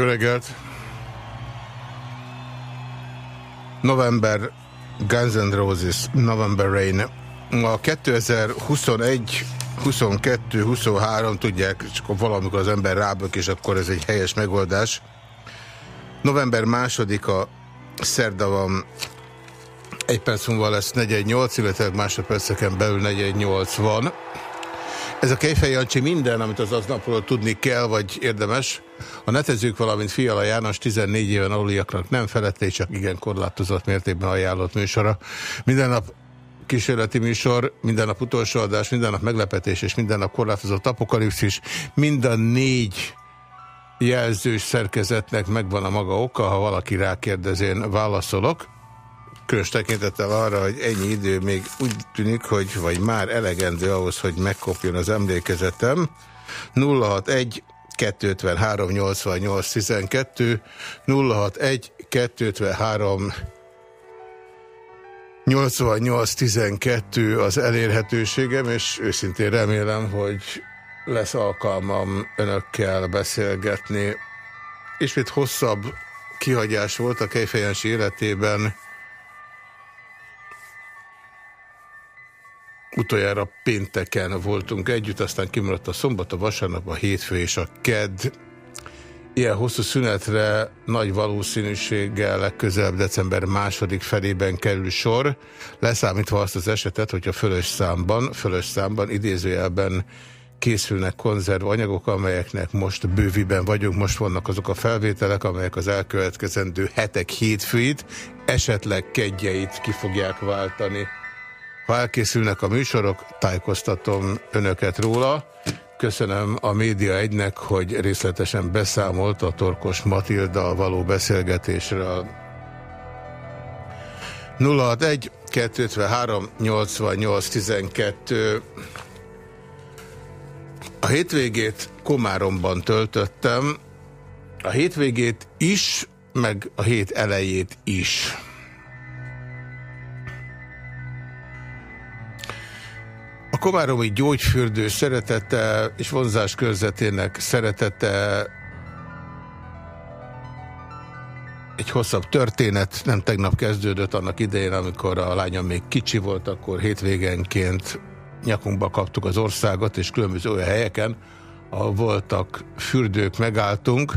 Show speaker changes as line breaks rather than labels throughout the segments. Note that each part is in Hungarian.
Jó reggelt! November Guns N' Roses, November Rain. A 2021 22, 23, tudják, csak valamikor az ember rábök, és akkor ez egy helyes megoldás. November másodika szerda van, egy perc múlva lesz 418, illetve másodperceken belül 418 van. Ez a Kejfej Jancsi minden, amit az aznapról tudni kell, vagy érdemes. A netezők, valamint Fiala János 14 éven aluliaknak nem felette, csak igen korlátozott mértékben ajánlott műsora. Minden nap kísérleti műsor, minden nap utolsó adás, minden nap meglepetés és minden nap korlátozott apokalipszis. Mind a négy jelzős szerkezetnek megvan a maga oka, ha valaki rákérdez, én válaszolok. Különös tekintettel arra, hogy ennyi idő még úgy tűnik, hogy vagy már elegendő ahhoz, hogy megkopjon az emlékezetem. 061 253 88 12 061 253 88-12 az elérhetőségem, és őszintén remélem, hogy lesz alkalmam önökkel beszélgetni. Ismét hosszabb kihagyás volt a Kejfejensi életében. Utoljára pénteken voltunk együtt, aztán kimaradt a szombat, a vasárnap, a hétfő és a kedd. Ilyen hosszú szünetre nagy valószínűséggel legközelebb december második felében kerül sor, leszámítva azt az esetet, hogyha fölös számban, fölös számban, idézőjelben készülnek konzervanyagok, amelyeknek most bőviben vagyunk, most vannak azok a felvételek, amelyek az elkövetkezendő hetek hétfőit, esetleg kedjeit ki fogják váltani. Ha elkészülnek a műsorok, tájékoztatom önöket róla. Köszönöm a Média egynek, hogy részletesen beszámolt a Torkos Matilda való beszélgetésről. 061 253 88 12 A hétvégét Komáromban töltöttem, a hétvégét is, meg a hét elejét is. A komáromi gyógyfürdő szeretete és vonzás körzetének szeretete egy hosszabb történet, nem tegnap kezdődött annak idején, amikor a lányom még kicsi volt, akkor hétvégenként nyakunkba kaptuk az országot, és különböző olyan helyeken, ahol voltak fürdők, megálltunk,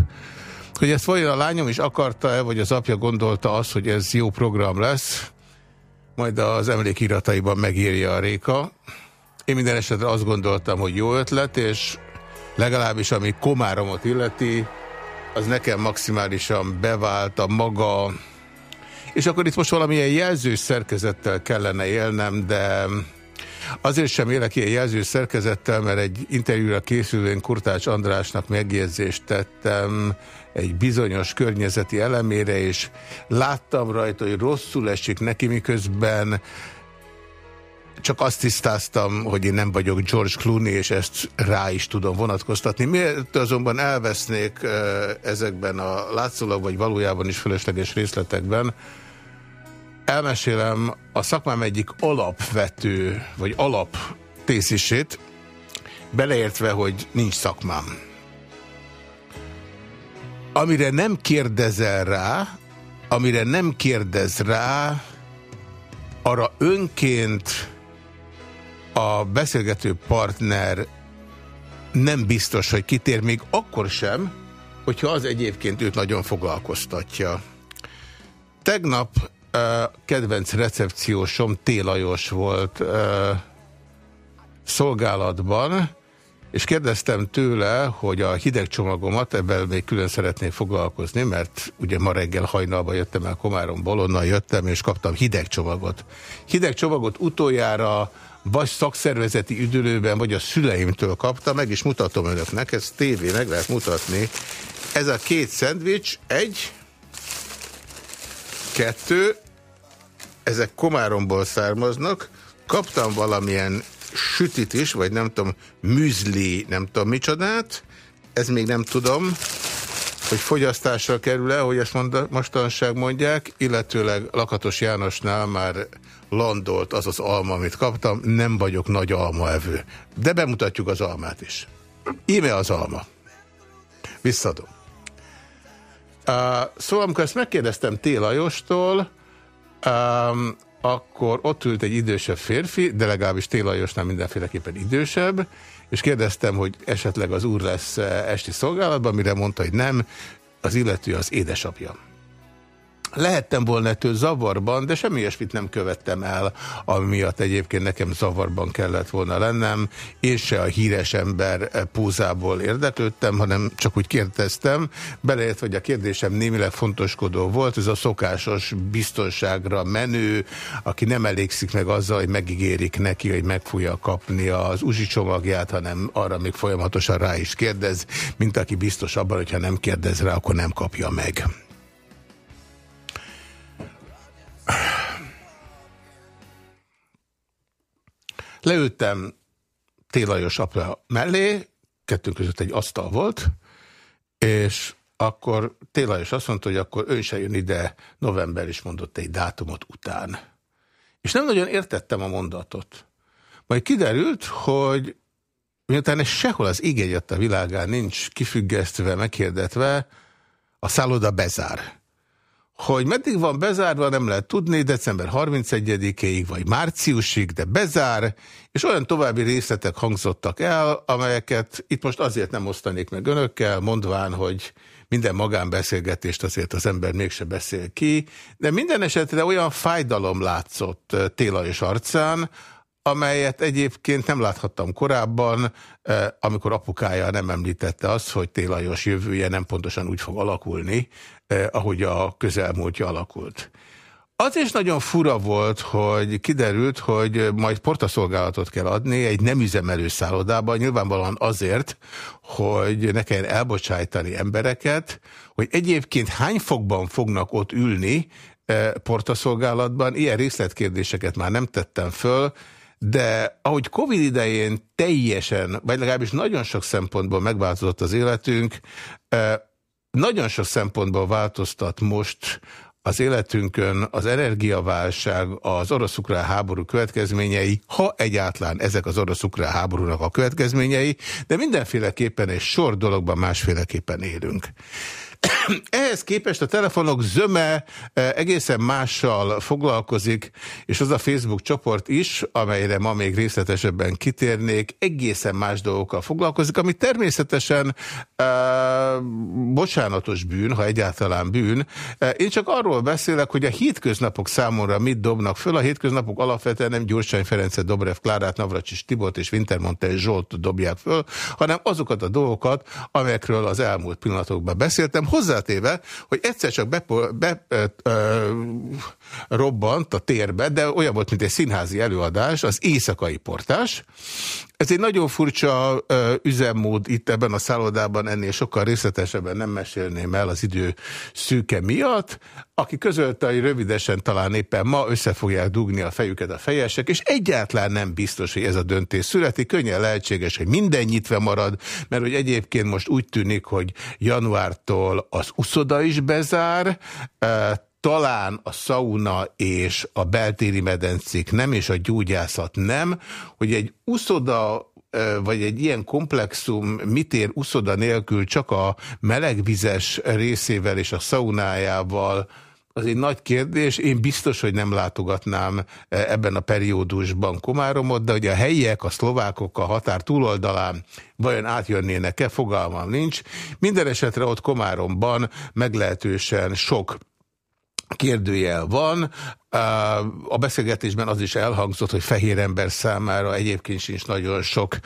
hogy ezt vajon a lányom is akarta-e, vagy az apja gondolta azt, hogy ez jó program lesz, majd az emlékirataiban megírja a Réka. Én minden esetre azt gondoltam, hogy jó ötlet, és legalábbis ami Komáromot illeti, az nekem maximálisan bevált a maga... És akkor itt most valamilyen jelzős szerkezettel kellene élnem, de azért sem élek ilyen jelzős szerkezettel, mert egy interjúra készülően Kurtács Andrásnak megjegyzést tettem egy bizonyos környezeti elemére, és láttam rajta, hogy rosszul esik neki, miközben csak azt tisztáztam, hogy én nem vagyok George Clooney, és ezt rá is tudom vonatkoztatni. Miért azonban elvesznék ezekben a látszólag, vagy valójában is fölösleges részletekben, elmesélem a szakmám egyik alapvető, vagy alap tészisét, beleértve, hogy nincs szakmám. Amire nem kérdezel rá, amire nem kérdez rá, arra önként a beszélgető partner nem biztos, hogy kitér még akkor sem, hogyha az egyébként őt nagyon foglalkoztatja. Tegnap uh, kedvenc recepciósom Télajos volt uh, szolgálatban, és kérdeztem tőle, hogy a hideg csomagomat, ebben még külön szeretnék foglalkozni, mert ugye ma reggel hajnalban jöttem el Komáromból, onnan jöttem, és kaptam hideg csomagot. Hideg csomagot utoljára vagy szakszervezeti üdülőben, vagy a szüleimtől kapta, meg is mutatom önöknek, ez tévé, meg lehet mutatni. Ez a két szendvics, egy, kettő, ezek Komáromból származnak, kaptam valamilyen sütit is, vagy nem tudom, műzli, nem tudom micsodát, ez még nem tudom, hogy fogyasztásra kerül-e, hogy ezt mond, mostanság mondják, illetőleg Lakatos Jánosnál már landolt az az alma, amit kaptam, nem vagyok nagy almaevő. De bemutatjuk az almát is. Íme az alma. Visszadom. szóval amikor ezt megkérdeztem T. Lajostól, um, akkor ott ült egy idősebb férfi, de legalábbis T. Lajosnál mindenféleképpen idősebb, és kérdeztem, hogy esetleg az úr lesz esti szolgálatban, mire mondta, hogy nem, az illető az édesapja. Lehettem volna ettől zavarban, de semmi ilyesmit nem követtem el, ami miatt egyébként nekem zavarban kellett volna lennem. Én se a híres ember pózából érdeklődtem, hanem csak úgy kérdeztem. Beleért, hogy a kérdésem némileg fontoskodó volt, ez a szokásos biztonságra menő, aki nem elégszik meg azzal, hogy megígérik neki, hogy meg fogja kapni az uzsi csomagját, hanem arra még folyamatosan rá is kérdez, mint aki biztos abban, hogyha nem kérdez rá, akkor nem kapja meg. Leültem Télajos apja mellé, kettőnk között egy asztal volt, és akkor Télajos azt mondta, hogy akkor ő se jön ide, november is mondott egy dátumot után. És nem nagyon értettem a mondatot. Majd kiderült, hogy miután ez sehol az igényet a világán nincs kifüggesztve, meghirdetve, a szálloda bezár. Hogy meddig van bezárva, nem lehet tudni, december 31-ig vagy márciusig, de bezár, és olyan további részletek hangzottak el, amelyeket itt most azért nem osztanék meg önökkel, mondván, hogy minden magánbeszélgetést azért az ember mégse beszél ki, de minden esetre olyan fájdalom látszott Télajos arcán, amelyet egyébként nem láthattam korábban, amikor apukája nem említette azt, hogy Télajos jövője nem pontosan úgy fog alakulni, eh, ahogy a közelmúltja alakult. Az is nagyon fura volt, hogy kiderült, hogy majd portaszolgálatot kell adni egy nem üzemelő szállodában, nyilvánvalóan azért, hogy ne kelljen elbocsájtani embereket, hogy egyébként hány fokban fognak ott ülni eh, portaszolgálatban, ilyen részletkérdéseket már nem tettem föl, de ahogy Covid idején teljesen, vagy legalábbis nagyon sok szempontból megváltozott az életünk, nagyon sok szempontból változtat most az életünkön az energiaválság, az orosz-ukrán háború következményei, ha egyáltalán ezek az orosz-ukrán háborúnak a következményei, de mindenféleképpen egy sor dologban másféleképpen élünk. Ehhez képest a telefonok zöme eh, egészen mással foglalkozik, és az a Facebook csoport is, amelyre ma még részletesebben kitérnék, egészen más dolgokkal foglalkozik, ami természetesen uh, bocsánatos bűn, ha egyáltalán bűn. Uh, én csak arról beszélek, hogy a hétköznapok számomra mit dobnak föl. A hétköznapok alapvetően nem Gyurcsány Ferencet, Dobrev Klárát, Navracsis Tibort és Wintermonte Zsolt dobják föl, hanem azokat a dolgokat, amelyekről az elmúlt pillanatokban beszéltem hozzátéve, hogy egyszer csak be, be ö, robbant a térbe, de olyan volt, mint egy színházi előadás, az éjszakai portás. Ez egy nagyon furcsa üzemmód itt ebben a szállodában, ennél sokkal részletesebben nem mesélném el az idő szűke miatt. Aki közölte, hogy rövidesen talán éppen ma össze fogják dugni a fejüket a fejesek, és egyáltalán nem biztos, hogy ez a döntés születik. Könnyen lehetséges, hogy minden nyitva marad, mert hogy egyébként most úgy tűnik, hogy januártól az uszoda is bezár, talán a sauna és a beltéri medencék nem, és a gyógyászat nem, hogy egy uszoda vagy egy ilyen komplexum mit ér uszoda nélkül csak a melegvizes részével és a szaunájával, az egy nagy kérdés. Én biztos, hogy nem látogatnám ebben a periódusban Komáromot, de hogy a helyiek, a szlovákok a határ túloldalán vajon átjönnének-e, fogalmam nincs. Minden esetre ott Komáromban meglehetősen sok kérdőjel van. A beszélgetésben az is elhangzott, hogy fehér ember számára egyébként sincs nagyon sok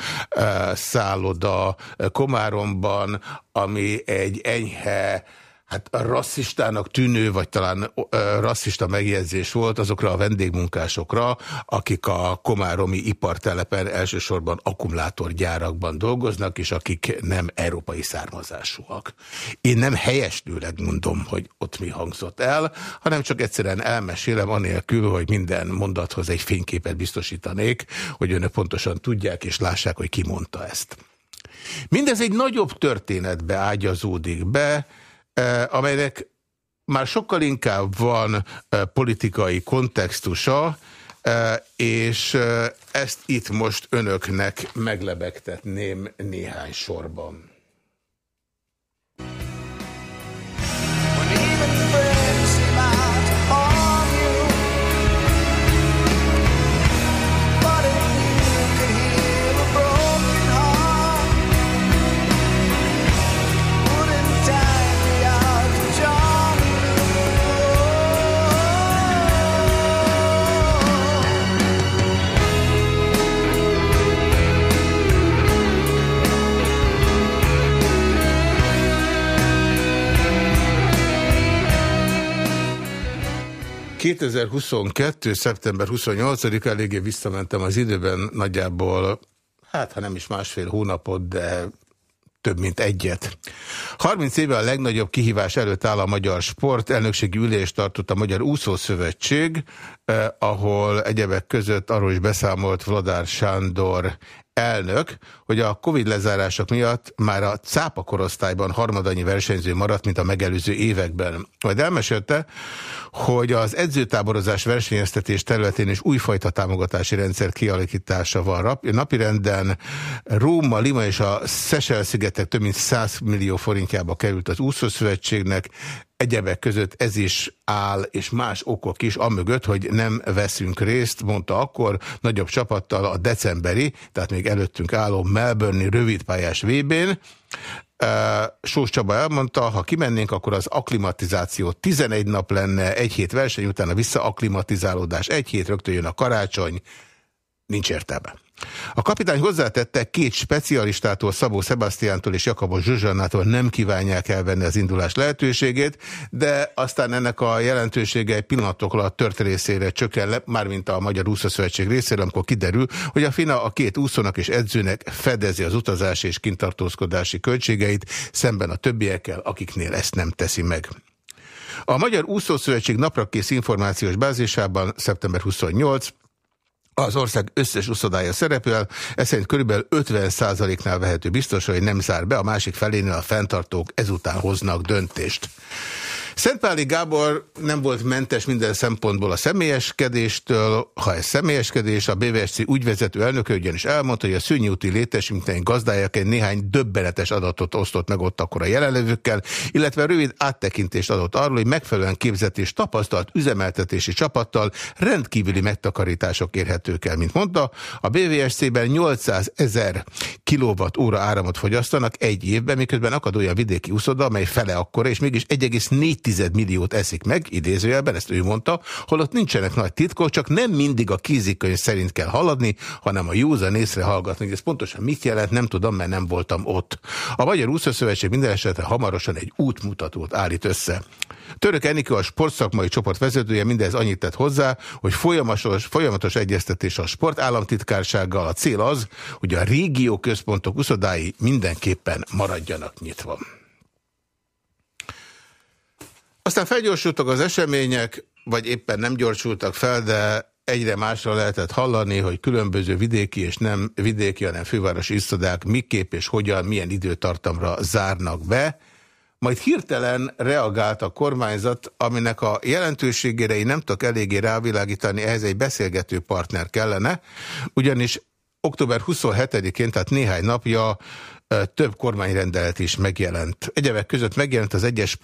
szálloda Komáromban, ami egy enyhe hát rasszistának tűnő, vagy talán rasszista megjegyzés volt azokra a vendégmunkásokra, akik a komáromi ipartelepen elsősorban akkumulátorgyárakban dolgoznak, és akik nem európai származásúak. Én nem helyeslőleg mondom, hogy ott mi hangzott el, hanem csak egyszerűen elmesélem anélkül, hogy minden mondathoz egy fényképet biztosítanék, hogy önök pontosan tudják és lássák, hogy ki mondta ezt. Mindez egy nagyobb történetbe ágyazódik be, amelynek már sokkal inkább van politikai kontextusa, és ezt itt most önöknek meglebegtetném néhány sorban. 2022. szeptember 28 eléggé visszamentem az időben nagyjából, hát ha nem is másfél hónapot, de több mint egyet. 30 éve a legnagyobb kihívás előtt áll a magyar sport. Elnökségi ülést tartott a Magyar Úszószövetség, eh, ahol egyebek között arról is beszámolt Vladár Sándor elnök, hogy a Covid lezárások miatt már a cápa korosztályban harmadanyi versenyző maradt, mint a megelőző években. Majd elmesélte, hogy az edzőtáborozás versenyeztetés területén is újfajta támogatási rendszer kialakítása van. Napirenden Róma, Lima és a Szesel-szigetek több mint 100 millió forintjába került az úszószövetségnek, Egyebek között ez is áll, és más okok is, amögött, hogy nem veszünk részt, mondta akkor, nagyobb csapattal a decemberi, tehát még előttünk álló Melbourne-i rövidpályás VB-n. Sós Csaba elmondta, ha kimennénk, akkor az aklimatizáció 11 nap lenne, egy hét verseny, utána visszaaklimatizálódás, egy hét rögtön jön a karácsony, nincs értelme. A kapitány hozzátette, két specialistától, Szabó Sebastiántól és Jakabos Zsuzsannától nem kívánják elvenni az indulás lehetőségét, de aztán ennek a jelentősége egy pillanatok alatt tört részére csökken le, mármint a Magyar Úszószövetség részéről, amikor kiderül, hogy a FINA a két úszónak és edzőnek fedezi az utazási és kintartózkodási költségeit, szemben a többiekkel, akiknél ezt nem teszi meg. A Magyar Úszószövetség naprakész információs bázisában szeptember 28 az ország összes uszodája szerepel, ez szerint körülbelül 50%-nál vehető biztos, hogy nem zár be, a másik felénél a fenntartók ezután hoznak döntést. Szentpáli Gábor nem volt mentes minden szempontból a személyeskedéstől. Ha ez személyeskedés, a BVSC ügyvezető elnöke ugyanis elmondta, hogy a szűnyi úti létesítmény gazdáják egy néhány döbbenetes adatot osztott meg ott akkor a jelenlevőkkel, illetve rövid áttekintést adott arról, hogy megfelelően képzett és tapasztalt üzemeltetési csapattal rendkívüli megtakarítások érhetők el. Mint mondta, a BVSC-ben 800 ezer kilowatt óra áramot fogyasztanak egy évben, miközben akad olyan vidéki úszoda, amely fele akkora, és mégis 1,4 milliót eszik meg, idézőjelben, ezt ő mondta, holott nincsenek nagy titkok, csak nem mindig a kézikönyv szerint kell haladni, hanem a józan észre hallgatni. Ez pontosan mit jelent, nem tudom, mert nem voltam ott. A Magyar Úszószövetség minden esetre hamarosan egy útmutatót állít össze. Török Enikő a sportszakmai csoport vezetője mindez annyit tett hozzá, hogy folyamatos, folyamatos egyeztetés a sportállamtitkársággal. A cél az, hogy a régió központok uszodái mindenképpen maradjanak nyitva. Aztán felgyorsultak az események, vagy éppen nem gyorsultak fel, de egyre másra lehetett hallani, hogy különböző vidéki és nem vidéki, hanem fővárosi iszodák miképp és hogyan, milyen időtartamra zárnak be. Majd hirtelen reagált a kormányzat, aminek a jelentőségére én nem tudok eléggé rávilágítani, ehhez egy beszélgető partner kellene, ugyanis október 27-én, tehát néhány napja több kormányrendelet is megjelent. Egyebek között megjelent az egyes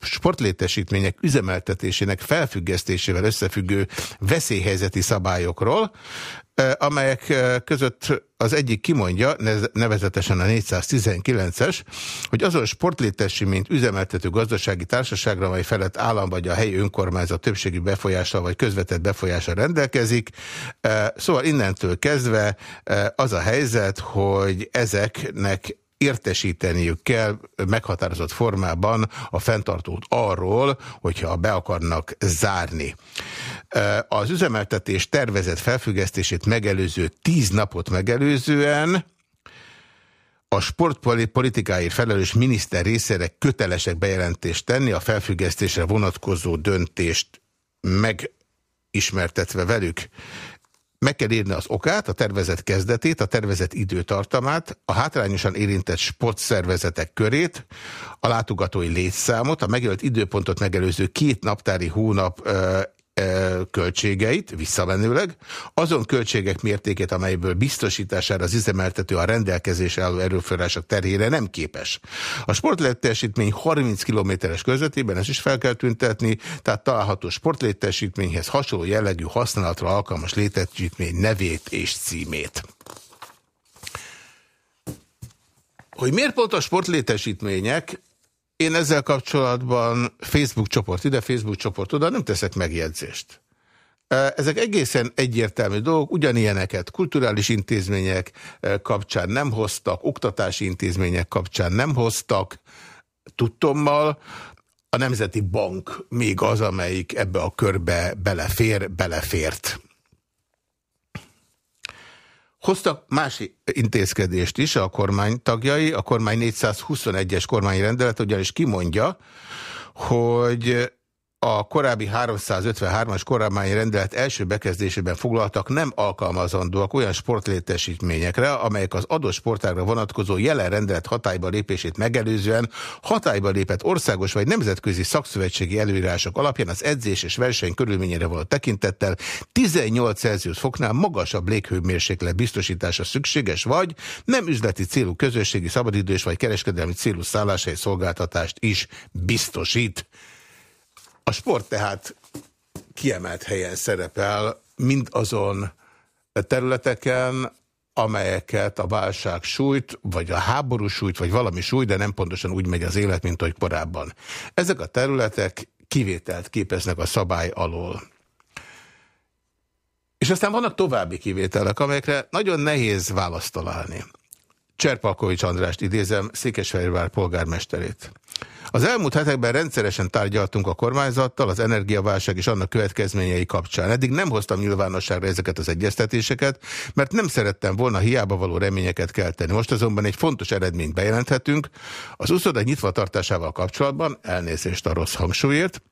sportlétesítmények üzemeltetésének felfüggesztésével összefüggő veszélyhelyzeti szabályokról, amelyek között az egyik kimondja, nevezetesen a 419-es, hogy azon sportlétesítményt üzemeltető gazdasági társaságra, amely felett állam vagy a helyi önkormányzat többségi befolyással vagy közvetett befolyással rendelkezik. Szóval innentől kezdve az a helyzet, hogy ezeknek értesíteniük kell meghatározott formában a fenntartót arról, hogyha be akarnak zárni. Az üzemeltetés tervezett felfüggesztését megelőző tíz napot megelőzően a sportpolitikáért felelős miniszter részére kötelesek bejelentést tenni, a felfüggesztésre vonatkozó döntést megismertetve velük. Meg kell írni az okát, a tervezet kezdetét, a tervezet időtartamát, a hátrányosan érintett sportszervezetek körét, a látogatói létszámot, a megjelölt időpontot megelőző két naptári hónap költségeit visszamenőleg, azon költségek mértékét, amelyből biztosítására az üzemeltető a rendelkezés álló erőforrások terhére nem képes. A sportlétesítmény 30 kilométeres közvetében, ezt is fel kell tüntetni, tehát található sportlétesítményhez hasonló jellegű használatra alkalmas létesítmény nevét és címét. Hogy miért pont a sportlétesítmények én ezzel kapcsolatban Facebook csoport ide, Facebook csoport oda, nem teszek megjegyzést. Ezek egészen egyértelmű dolgok, ugyanilyeneket kulturális intézmények kapcsán nem hoztak, oktatási intézmények kapcsán nem hoztak, tudtommal. a Nemzeti Bank még az, amelyik ebbe a körbe belefér, belefért. Hoztak más intézkedést is a kormány tagjai, a kormány 421-es kormányrendelet ugyanis kimondja, hogy a korábbi 353-as kormányi rendelet első bekezdésében foglaltak nem alkalmazandóak olyan sportlétesítményekre, amelyek az adott sportágra vonatkozó jelen rendelet hatályba lépését megelőzően hatályba lépett országos vagy nemzetközi szakszövetségi előírások alapján az edzés és verseny körülményére való tekintettel 18 Celsius foknál magasabb léghőmérséklet biztosítása szükséges, vagy nem üzleti célú közösségi szabadidős vagy kereskedelmi célú szállásai szolgáltatást is biztosít. A sport tehát kiemelt helyen szerepel mind azon területeken, amelyeket a válság sújt, vagy a háború sújt, vagy valami sújt, de nem pontosan úgy megy az élet, mint ahogy korábban. Ezek a területek kivételt képeznek a szabály alól. És aztán vannak további kivételek, amelyekre nagyon nehéz választ találni. Cserpalkovics Andrást idézem, Székesfehérvár polgármesterét. Az elmúlt hetekben rendszeresen tárgyaltunk a kormányzattal az energiaválság és annak következményei kapcsán. Eddig nem hoztam nyilvánosságra ezeket az egyeztetéseket, mert nem szerettem volna hiába való reményeket kelteni. Most azonban egy fontos eredményt bejelenthetünk. Az uszoda nyitva tartásával kapcsolatban elnézést a rossz hangsúlyért.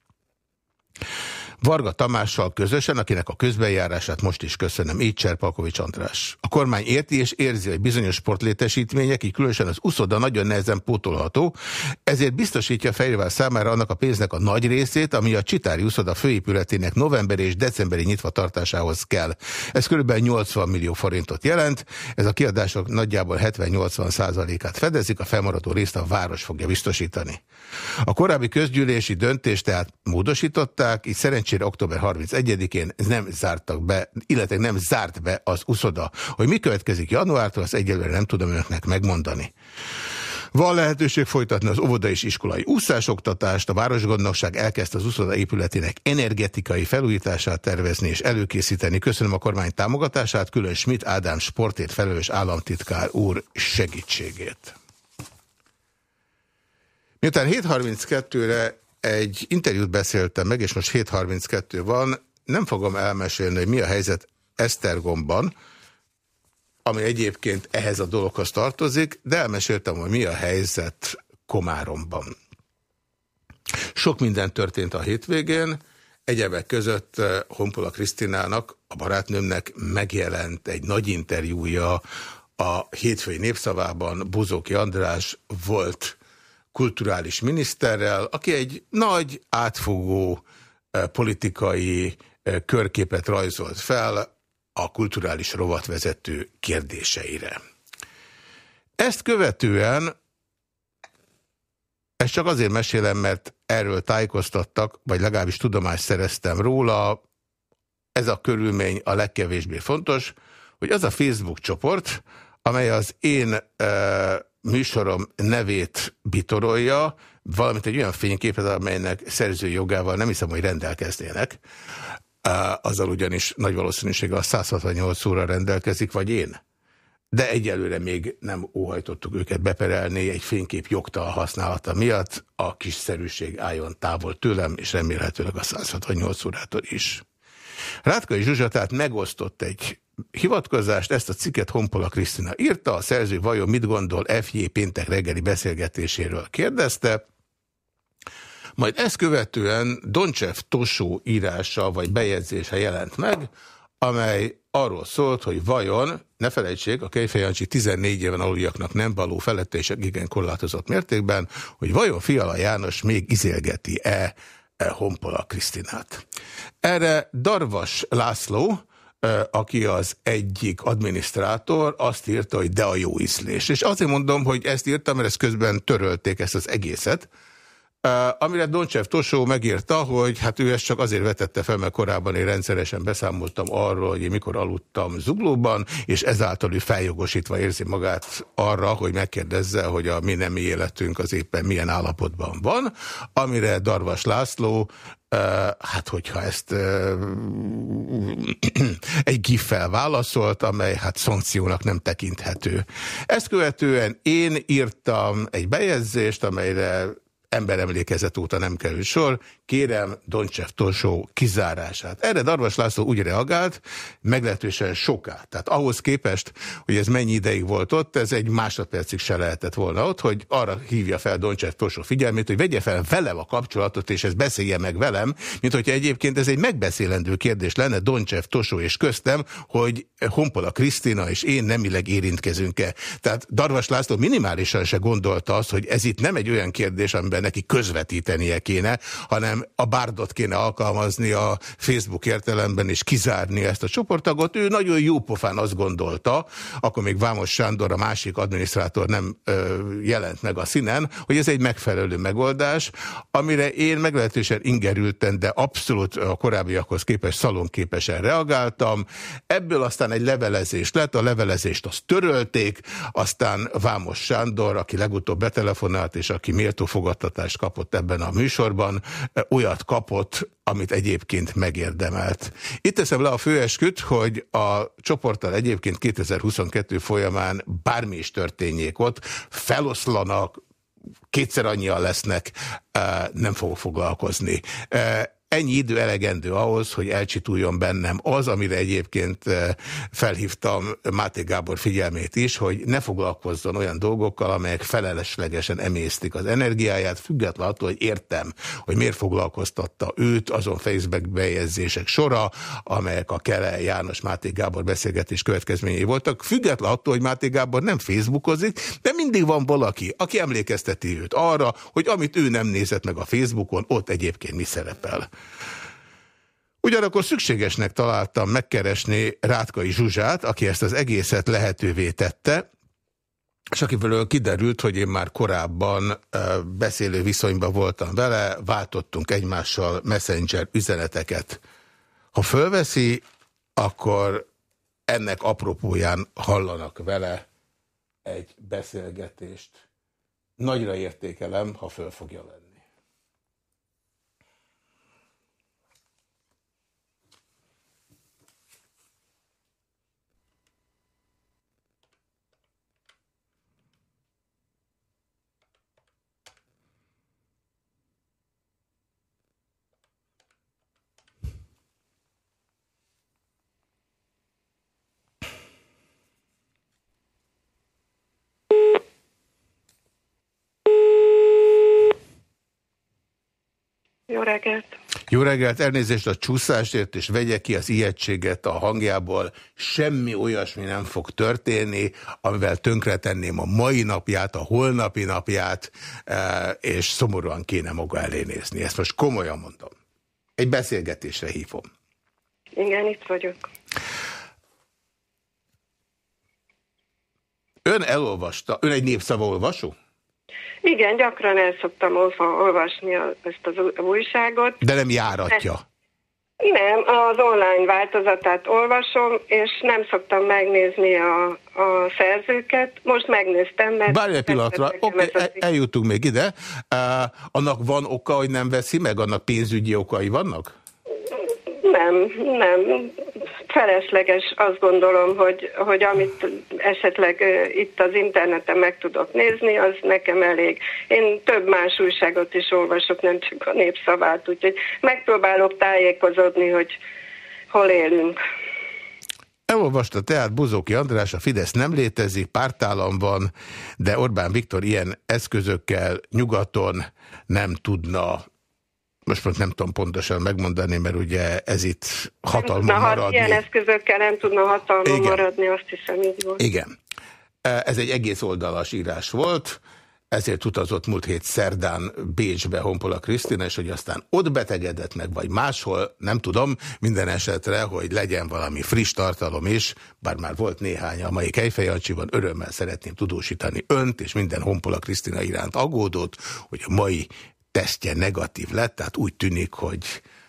Varga Tamással közösen, akinek a közbenjárását most is köszönöm, így Cserpalkovics András. A kormány érti és érzi, hogy bizonyos sportlétesítmények, így különösen az uszoda nagyon nehezen pótolható, ezért biztosítja Fehérvár számára annak a pénznek a nagy részét, ami a Csitári uszoda főépületének novemberi és decemberi nyitva tartásához kell. Ez kb. 80 millió forintot jelent, ez a kiadások nagyjából 70-80 százalékát fedezik, a felmaradó részt a város fogja biztosítani. A korábbi közgyűlési döntést tehát módosították, így szerencsére szerencsére október 31-én nem zártak be, illetve nem zárt be az uszoda. Hogy mi következik januártól, azt egyelőre nem tudom önöknek megmondani. Van lehetőség folytatni az óvoda és iskolai úszásoktatást, a Városgondnokság elkezdte az úszoda épületének energetikai felújítását tervezni és előkészíteni. Köszönöm a kormány támogatását, külön Schmidt Ádám sportért felelős államtitkár úr segítségét. Miután 7.32-re egy interjút beszéltem meg, és most 7.32 van, nem fogom elmesélni, hogy mi a helyzet Esztergomban, ami egyébként ehhez a dologhoz tartozik, de elmeséltem, hogy mi a helyzet Komáromban. Sok minden történt a hétvégén, egyebek között eh, Honpola Krisztinának, a barátnőmnek megjelent egy nagy interjúja a hétfői népszavában, Buzóki András volt kulturális miniszterrel, aki egy nagy, átfogó eh, politikai eh, körképet rajzolt fel a kulturális rovatvezető kérdéseire. Ezt követően, ezt csak azért mesélem, mert erről tájékoztattak, vagy legalábbis tudomást szereztem róla, ez a körülmény a legkevésbé fontos, hogy az a Facebook csoport, amely az én e, műsorom nevét bitorolja, valamint egy olyan fényképet, amelynek szerzői jogával nem hiszem, hogy rendelkeznének. Azzal ugyanis nagy valószínűséggel a 168 óra rendelkezik, vagy én. De egyelőre még nem óhajtottuk őket beperelni egy fénykép jogtal használata miatt. A kiszerűség álljon távol tőlem, és remélhetőleg a 168 órától is. Rátkai Zsuzsa tehát megosztott egy hivatkozást, ezt a cikket Honpola Krisztina írta, a szerző vajon mit gondol FJ péntek reggeli beszélgetéséről kérdezte, majd ezt követően Doncsev Tosó írása vagy bejegyzése jelent meg, amely arról szólt, hogy vajon, ne felejtsék, a Kejfejancsi 14 éven aluljaknak nem való felettések igen korlátozott mértékben, hogy vajon Fiala János még izélgeti-e e Honpola Krisztinát. Erre Darvas László, aki az egyik adminisztrátor, azt írta, hogy de a jó ízlés. És azért mondom, hogy ezt írtam, mert ezt közben törölték ezt az egészet, amire Doncsev Tosó megírta, hogy hát ő ezt csak azért vetette fel, mert korábban én rendszeresen beszámoltam arról, hogy én mikor aludtam zuglóban, és ezáltal ő feljogosítva érzi magát arra, hogy megkérdezze, hogy a mi nemi életünk az éppen milyen állapotban van, amire Darvas László hát hogyha ezt egy giffel válaszolt, amely hát szankciónak nem tekinthető. Ezt követően én írtam egy bejegyzést, amelyre emberemlékezet óta nem kerül sor, kérem Doncsev Tosó kizárását. Erre Darvas László úgy reagált, meglehetősen soká. Tehát ahhoz képest, hogy ez mennyi ideig volt ott, ez egy másodpercig se lehetett volna ott, hogy arra hívja fel Doncsev Tosó figyelmét, hogy vegye fel velem a kapcsolatot, és ez beszélje meg velem, mint hogyha egyébként ez egy megbeszélendő kérdés lenne Doncsev Tosó és köztem, hogy Honpola Krisztina és én nemileg érintkezünk-e. Tehát Darvas László minimálisan se gondolta azt, hogy ez itt nem egy olyan kérdés, amiben neki közvetítenie kéne, hanem a bárdot kéne alkalmazni a Facebook értelemben és kizárni ezt a csoporttagot. Ő nagyon jó pofán azt gondolta, akkor még Vámos Sándor, a másik adminisztrátor nem ö, jelent meg a színen, hogy ez egy megfelelő megoldás, amire én meglehetősen ingerülten, de abszolút a korábbiakhoz képest szalonképesen reagáltam. Ebből aztán egy levelezés lett, a levelezést azt törölték, aztán Vámos Sándor, aki legutóbb betelefonált, és aki méltó fogadtatást kapott ebben a műsorban, olyat kapott, amit egyébként megérdemelt. Itt teszem le a főesküt, hogy a csoporttal egyébként 2022 folyamán bármi is történjék ott, feloszlanak, kétszer annyian lesznek, nem fogok foglalkozni. Ennyi idő elegendő ahhoz, hogy elcsituljon bennem az, amire egyébként eh, felhívtam Máté Gábor figyelmét is, hogy ne foglalkozzon olyan dolgokkal, amelyek feleleslegesen emésztik az energiáját, függetlenül attól, hogy értem, hogy miért foglalkoztatta őt azon Facebook bejegyzések sora, amelyek a Kele János Máté Gábor beszélgetés következményei voltak, függetlenül attól, hogy Máté Gábor nem Facebookozik, de mindig van valaki, aki emlékezteti őt arra, hogy amit ő nem nézett meg a Facebookon, ott egyébként mi szerepel. Ugyanakkor szükségesnek találtam megkeresni Rátkai Zsuzsát, aki ezt az egészet lehetővé tette, és akiből kiderült, hogy én már korábban beszélő viszonyban voltam vele, váltottunk egymással messenger üzeneteket. Ha fölveszi, akkor ennek apropóján hallanak vele egy beszélgetést. Nagyra értékelem, ha föl fogja lenni.
Jó reggelt!
Jó reggelt, elnézést a csúszásért, és vegye ki az ijegységet a hangjából. Semmi olyasmi nem fog történni, amivel tönkretenném a mai napját, a holnapi napját, eh, és szomorúan kéne maga elé nézni. Ezt most komolyan mondom. Egy beszélgetésre hívom.
Igen, itt vagyok.
Ön elolvasta, ön egy népszava olvasó?
Igen, gyakran el szoktam olvasni ezt az újságot.
De nem járatja.
Nem, az online változatát olvasom, és nem szoktam megnézni a, a szerzőket. Most megnéztem, mert...
Várj egy pillanatra, oké, okay, eljutunk még ide. Uh, annak van oka, hogy nem veszi meg? Annak pénzügyi okai vannak?
Nem, nem. Felesleges azt gondolom, hogy, hogy amit esetleg itt az interneten meg tudok nézni, az nekem elég. Én több más újságot is olvasok, nem csak a népszavát, úgyhogy megpróbálok tájékozódni, hogy hol élünk.
Elolvasta tehát Buzóki András, a Fidesz nem létezik, pártállam van, de Orbán Viktor ilyen eszközökkel nyugaton nem tudna most most nem tudom pontosan megmondani, mert ugye ez itt hatalma maradni.
Ilyen eszközökkel nem tudna hatalma Igen. maradni, azt hiszem így volt.
Igen. E, ez egy egész oldalas írás volt, ezért utazott múlt hét szerdán Bécsbe Honpola Krisztina, és hogy aztán ott betegedett meg, vagy máshol, nem tudom, minden esetre, hogy legyen valami friss tartalom is, bár már volt néhány, amelyik Ejfejancsiban örömmel szeretném tudósítani önt, és minden Honpola Krisztina iránt aggódott, hogy a mai tesztje negatív lett, tehát úgy tűnik, hogy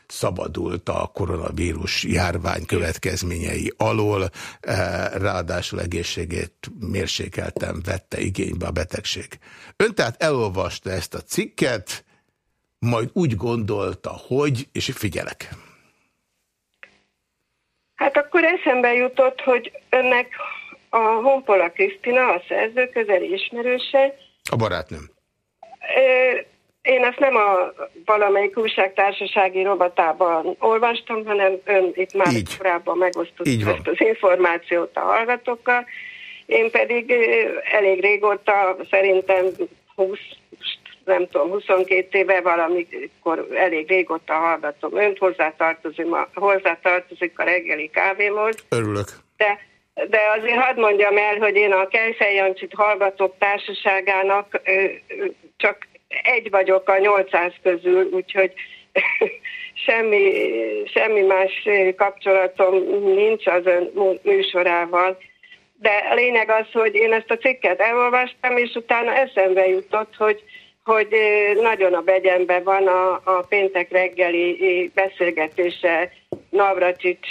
szabadult a koronavírus járvány következményei alól, eh, ráadásul egészségét mérsékelten vette igénybe a betegség. Ön tehát elolvasta ezt a cikket, majd úgy gondolta, hogy, és figyelek.
Hát akkor eszembe jutott, hogy önnek a Honpola Krisztina, a szerző közeli ismerőse.
A barátnőm
én ezt nem a valamelyik újságtársasági rovatában olvastam, hanem ön itt már Így. korábban megosztott ezt az információt a hallgatókkal. Én pedig elég régóta, szerintem 20, nem tudom, 22 éve valamikor elég régóta hallgatom önt, hozzátartozik, hozzátartozik a reggeli kávémhoz.
Örülök.
De de azért hadd mondjam el, hogy én a Kejfej Jancsit hallgatók társaságának csak egy vagyok a 800 közül, úgyhogy semmi, semmi más kapcsolatom nincs az ön műsorával. De a lényeg az, hogy én ezt a cikket elolvastam, és utána eszembe jutott, hogy, hogy nagyon a begyenben van a, a péntek reggeli beszélgetése Navracsics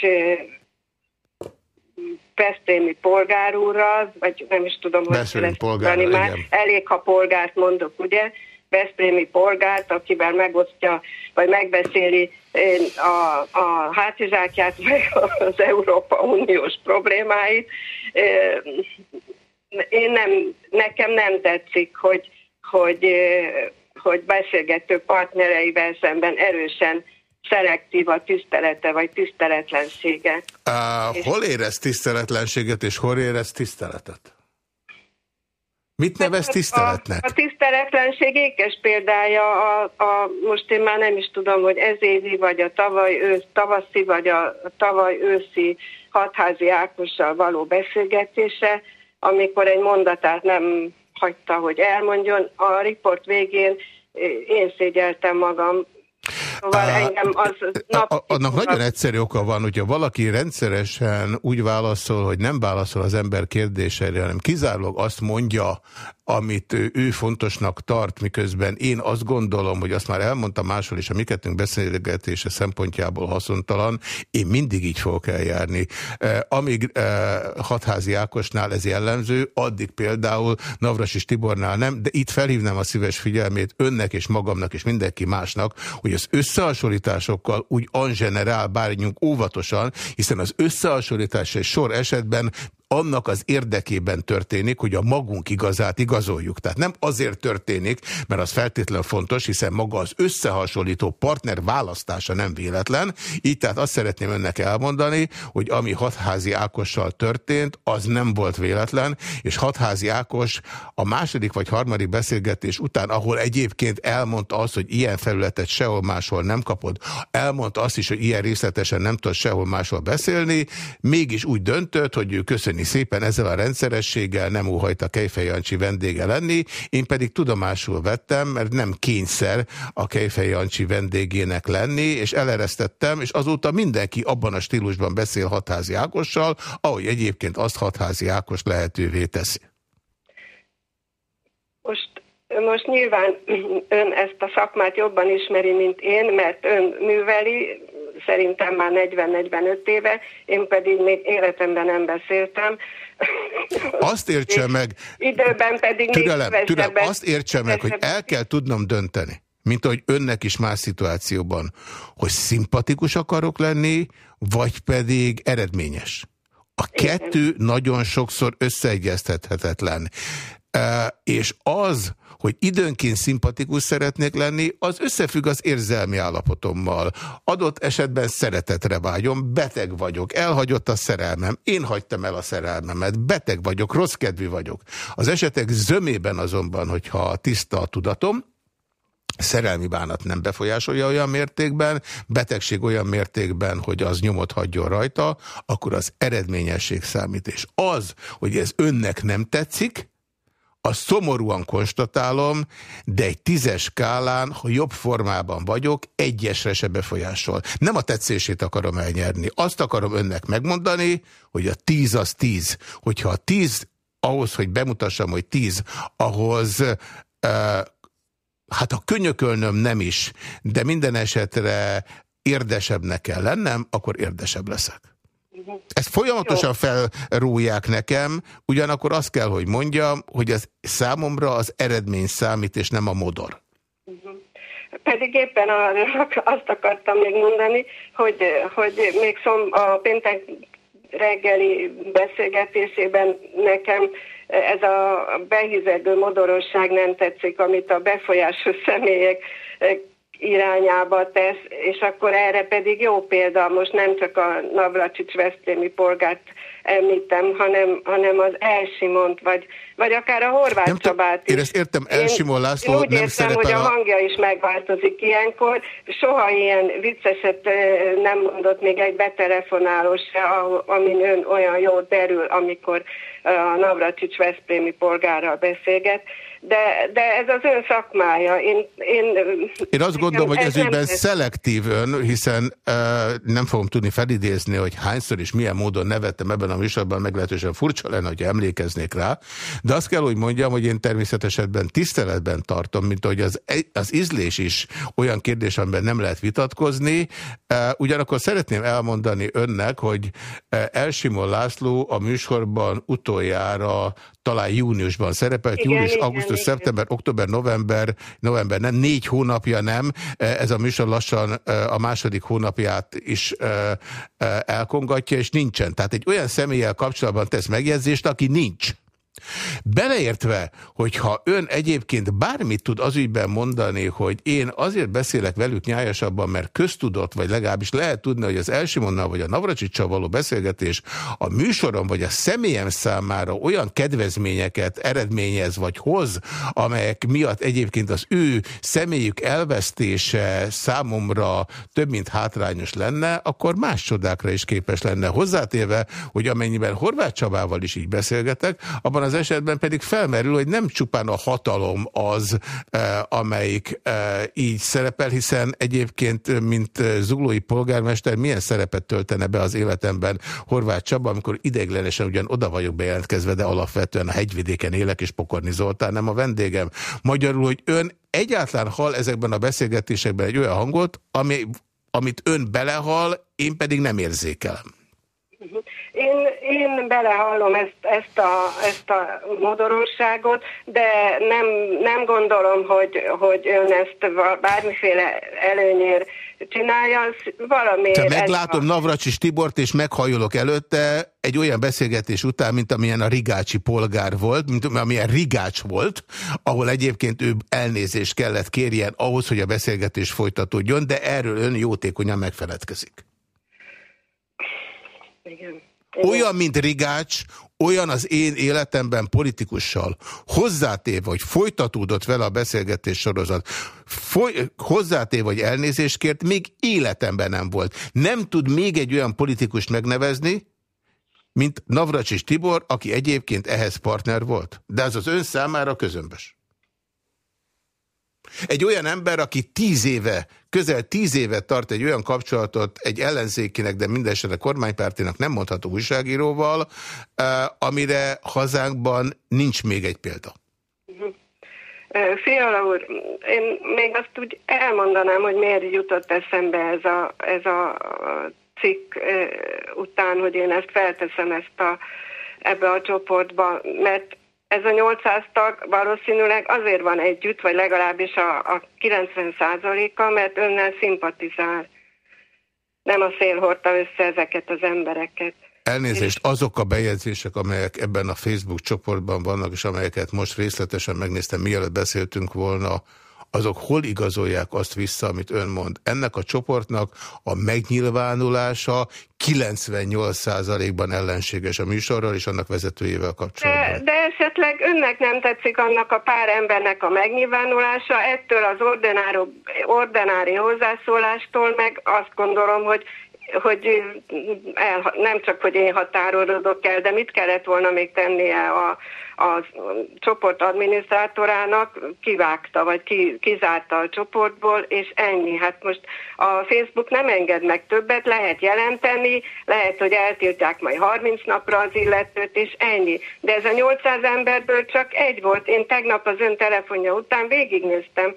Pesztémi polgár úrral, vagy nem is tudom, hogy
lesz polgár, már.
Elég, ha polgárt mondok, ugye? Veszprémi polgárt, akivel megosztja, vagy megbeszéli a, a hátizsákját, meg az Európa Uniós problémáit. Én nem, nekem nem tetszik, hogy, hogy, hogy beszélgető partnereivel szemben erősen szelektív a tisztelete, vagy tiszteletlensége.
Uh, hol érez tiszteletlenséget, és hol érez tiszteletet? Mit nevez tiszteletnek?
A, a tiszteletlenség ékes példája, a, a, most én már nem is tudom, hogy ez évi, vagy a tavaly ősz, tavaszi, vagy a, a tavaly őszi hatházi Ákossal való beszélgetése, amikor egy mondatát nem hagyta, hogy elmondjon. A riport végén én szégyeltem magam, Szóval engem az nap...
Annak nagyon egyszerű oka van, hogyha valaki rendszeresen úgy válaszol, hogy nem válaszol az ember kérdéseire, hanem kizárólag azt mondja, amit ő fontosnak tart, miközben én azt gondolom, hogy azt már elmondtam máshol is, a mi kettőnk beszélgetése szempontjából haszontalan, én mindig így fogok eljárni. Amíg hatházi Ákosnál ez jellemző, addig például Navras és Tibornál nem, de itt felhívnám a szíves figyelmét önnek és magamnak és mindenki másnak, hogy az összehasonlításokkal úgy angenerál bárjunk óvatosan, hiszen az összehasonlítás egy sor esetben annak az érdekében történik, hogy a magunk igazát igazoljuk. Tehát nem azért történik, mert az feltétlenül fontos, hiszen maga az összehasonlító partner választása nem véletlen. Így tehát azt szeretném önnek elmondani, hogy ami hatházi Ákossal történt, az nem volt véletlen, és hatházi Ákos a második vagy harmadik beszélgetés után, ahol egyébként elmondta azt, hogy ilyen felületet sehol máshol nem kapod, elmondta azt is, hogy ilyen részletesen nem tud sehol máshol beszélni, mégis úgy döntött, hogy ő köszön köszönni szépen ezzel a rendszerességgel nem óhajt Kejfej Jancsi vendége lenni, én pedig tudomásul vettem, mert nem kényszer a Kejfej Jancsi vendégének lenni, és eleresztettem, és azóta mindenki abban a stílusban beszél Hatházi Ákossal, ahogy egyébként azt Hatházi Ákos lehetővé teszi.
Most most nyilván ön ezt a szakmát jobban ismeri, mint én, mert ön műveli, szerintem már 40-45 éve, én pedig még életemben nem beszéltem.
Azt értse meg,
időben pedig türelem, még
türelem, azt értse meg, hogy el kell tudnom dönteni, mint ahogy önnek is más szituációban, hogy szimpatikus akarok lenni, vagy pedig eredményes. A kettő Igen. nagyon sokszor összeegyeztethetetlen. És az, hogy időnként szimpatikus szeretnék lenni, az összefügg az érzelmi állapotommal. Adott esetben szeretetre vágyom, beteg vagyok, elhagyott a szerelmem, én hagytam el a szerelmemet, beteg vagyok, rossz kedvű vagyok. Az esetek zömében azonban, hogyha tiszta a tudatom, szerelmi bánat nem befolyásolja olyan mértékben, betegség olyan mértékben, hogy az nyomot hagyjon rajta, akkor az eredményesség számít. És az, hogy ez önnek nem tetszik, a szomorúan konstatálom, de egy tízes skálán, ha jobb formában vagyok, egyesre se befolyásol. Nem a tetszését akarom elnyerni. Azt akarom önnek megmondani, hogy a tíz az tíz. Hogyha a tíz ahhoz, hogy bemutassam, hogy tíz, ahhoz uh, hát a könyökölnöm nem is, de minden esetre érdesebbnek kell lennem, akkor érdesebb leszek. Ezt folyamatosan felrúják nekem, ugyanakkor azt kell, hogy mondjam, hogy ez számomra az eredmény számít, és nem a modor.
Pedig éppen azt akartam még mondani, hogy, hogy még szom, a péntek reggeli beszélgetésében nekem ez a behizegő modorosság nem tetszik, amit a befolyásos személyek irányába tesz, és akkor erre pedig jó példa, most nem csak a Navracsics Veszprémi polgárt említem, hanem, hanem az Elsimont, vagy, vagy akár a Horváth nem Csabát
is. Én ezt értem, Elsimon László
én úgy
nem
értem, hogy a hangja is megváltozik ilyenkor. Soha ilyen vicceset nem mondott még egy betelefonáló se, amin ön olyan jó derül, amikor a Navracsics Veszprémi polgárral beszélget de, de ez az ön szakmája. Én, én,
én azt gondolom, hogy ez ügyben szelektív ön, hiszen uh, nem fogom tudni felidézni, hogy hányszor és milyen módon nevettem ebben a műsorban, meglehetősen furcsa lenne, hogy emlékeznék rá, de azt kell, hogy mondjam, hogy én természetesen tiszteletben tartom, mint hogy az, az ízlés is olyan kérdés, amiben nem lehet vitatkozni. Uh, ugyanakkor szeretném elmondani önnek, hogy uh, Elsimon László a műsorban utoljára talán júniusban szerepelt, igen, augusztus, szeptember, október, november, november nem, négy hónapja nem, ez a műsor lassan a második hónapját is elkongatja, és nincsen. Tehát egy olyan személlyel kapcsolatban tesz megjegyzést, aki nincs. Beleértve, hogyha ön egyébként bármit tud az ügyben mondani, hogy én azért beszélek velük nyájasabban, mert köztudott, vagy legalábbis lehet tudni, hogy az Elsimonnal vagy a Navracsicsal való beszélgetés a műsoron vagy a személyem számára olyan kedvezményeket eredményez vagy hoz, amelyek miatt egyébként az ő személyük elvesztése számomra több mint hátrányos lenne, akkor más csodákra is képes lenne. Hozzátéve, hogy amennyiben Horváth Csabával is így beszélgetek, abban az esetben pedig felmerül, hogy nem csupán a hatalom az, eh, amelyik eh, így szerepel, hiszen egyébként, mint zuglói polgármester, milyen szerepet töltene be az életemben Horváth Csaba, amikor ideiglenesen ugyan oda vagyok bejelentkezve, de alapvetően a hegyvidéken élek, és Pokorni Zoltán nem a vendégem. Magyarul, hogy ön egyáltalán hall ezekben a beszélgetésekben egy olyan hangot, ami, amit ön belehal, én pedig nem érzékelem.
Én, én belehallom ezt, ezt, a, ezt a modorosságot, de nem, nem gondolom, hogy, hogy ön ezt bármiféle előnyér csinálja, valamiért...
Te meglátom a... Navracsis Tibort, és meghajolok előtte egy olyan beszélgetés után, mint amilyen a rigácsi polgár volt, mint amilyen rigács volt, ahol egyébként ő elnézést kellett kérjen ahhoz, hogy a beszélgetés folytatódjon, de erről ön jótékonyan megfeledkezik.
Igen.
Olyan, mint Rigács, olyan az én életemben politikussal hozzátéve, hogy folytatódott vele a beszélgetés sorozat, foly, hozzátéve, hogy elnézést kért, még életemben nem volt. Nem tud még egy olyan politikust megnevezni, mint Navracsis Tibor, aki egyébként ehhez partner volt. De ez az ön számára közömbös. Egy olyan ember, aki tíz éve, közel tíz éve tart egy olyan kapcsolatot egy ellenzékinek, de mindenesetre kormánypártinak nem mondható újságíróval, amire hazánkban nincs még egy példa.
Fiala úr, én még azt úgy elmondanám, hogy miért jutott eszembe ez a, ez a cikk után, hogy én ezt felteszem ezt a, ebbe a csoportba, mert ez a 800 tag valószínűleg azért van együtt, vagy legalábbis a, a 90 a mert önnel szimpatizál. Nem a szél hordta össze ezeket az embereket.
Elnézést, azok a bejegyzések, amelyek ebben a Facebook csoportban vannak, és amelyeket most részletesen megnéztem, mielőtt beszéltünk volna, azok hol igazolják azt vissza, amit ön mond. Ennek a csoportnak a megnyilvánulása 98%-ban ellenséges a műsorral és annak vezetőjével kapcsolatban.
De, de esetleg önnek nem tetszik annak a pár embernek a megnyilvánulása, ettől az ordinári hozzászólástól meg azt gondolom, hogy hogy el, nem csak, hogy én határolódok el, de mit kellett volna még tennie a, a csoport adminisztrátorának kivágta, vagy ki, kizárta a csoportból, és ennyi. Hát most a Facebook nem enged meg többet, lehet jelenteni, lehet, hogy eltiltják majd 30 napra az illetőt, és ennyi. De ez a 800 emberből csak egy volt. Én tegnap az ön telefonja után végignéztem.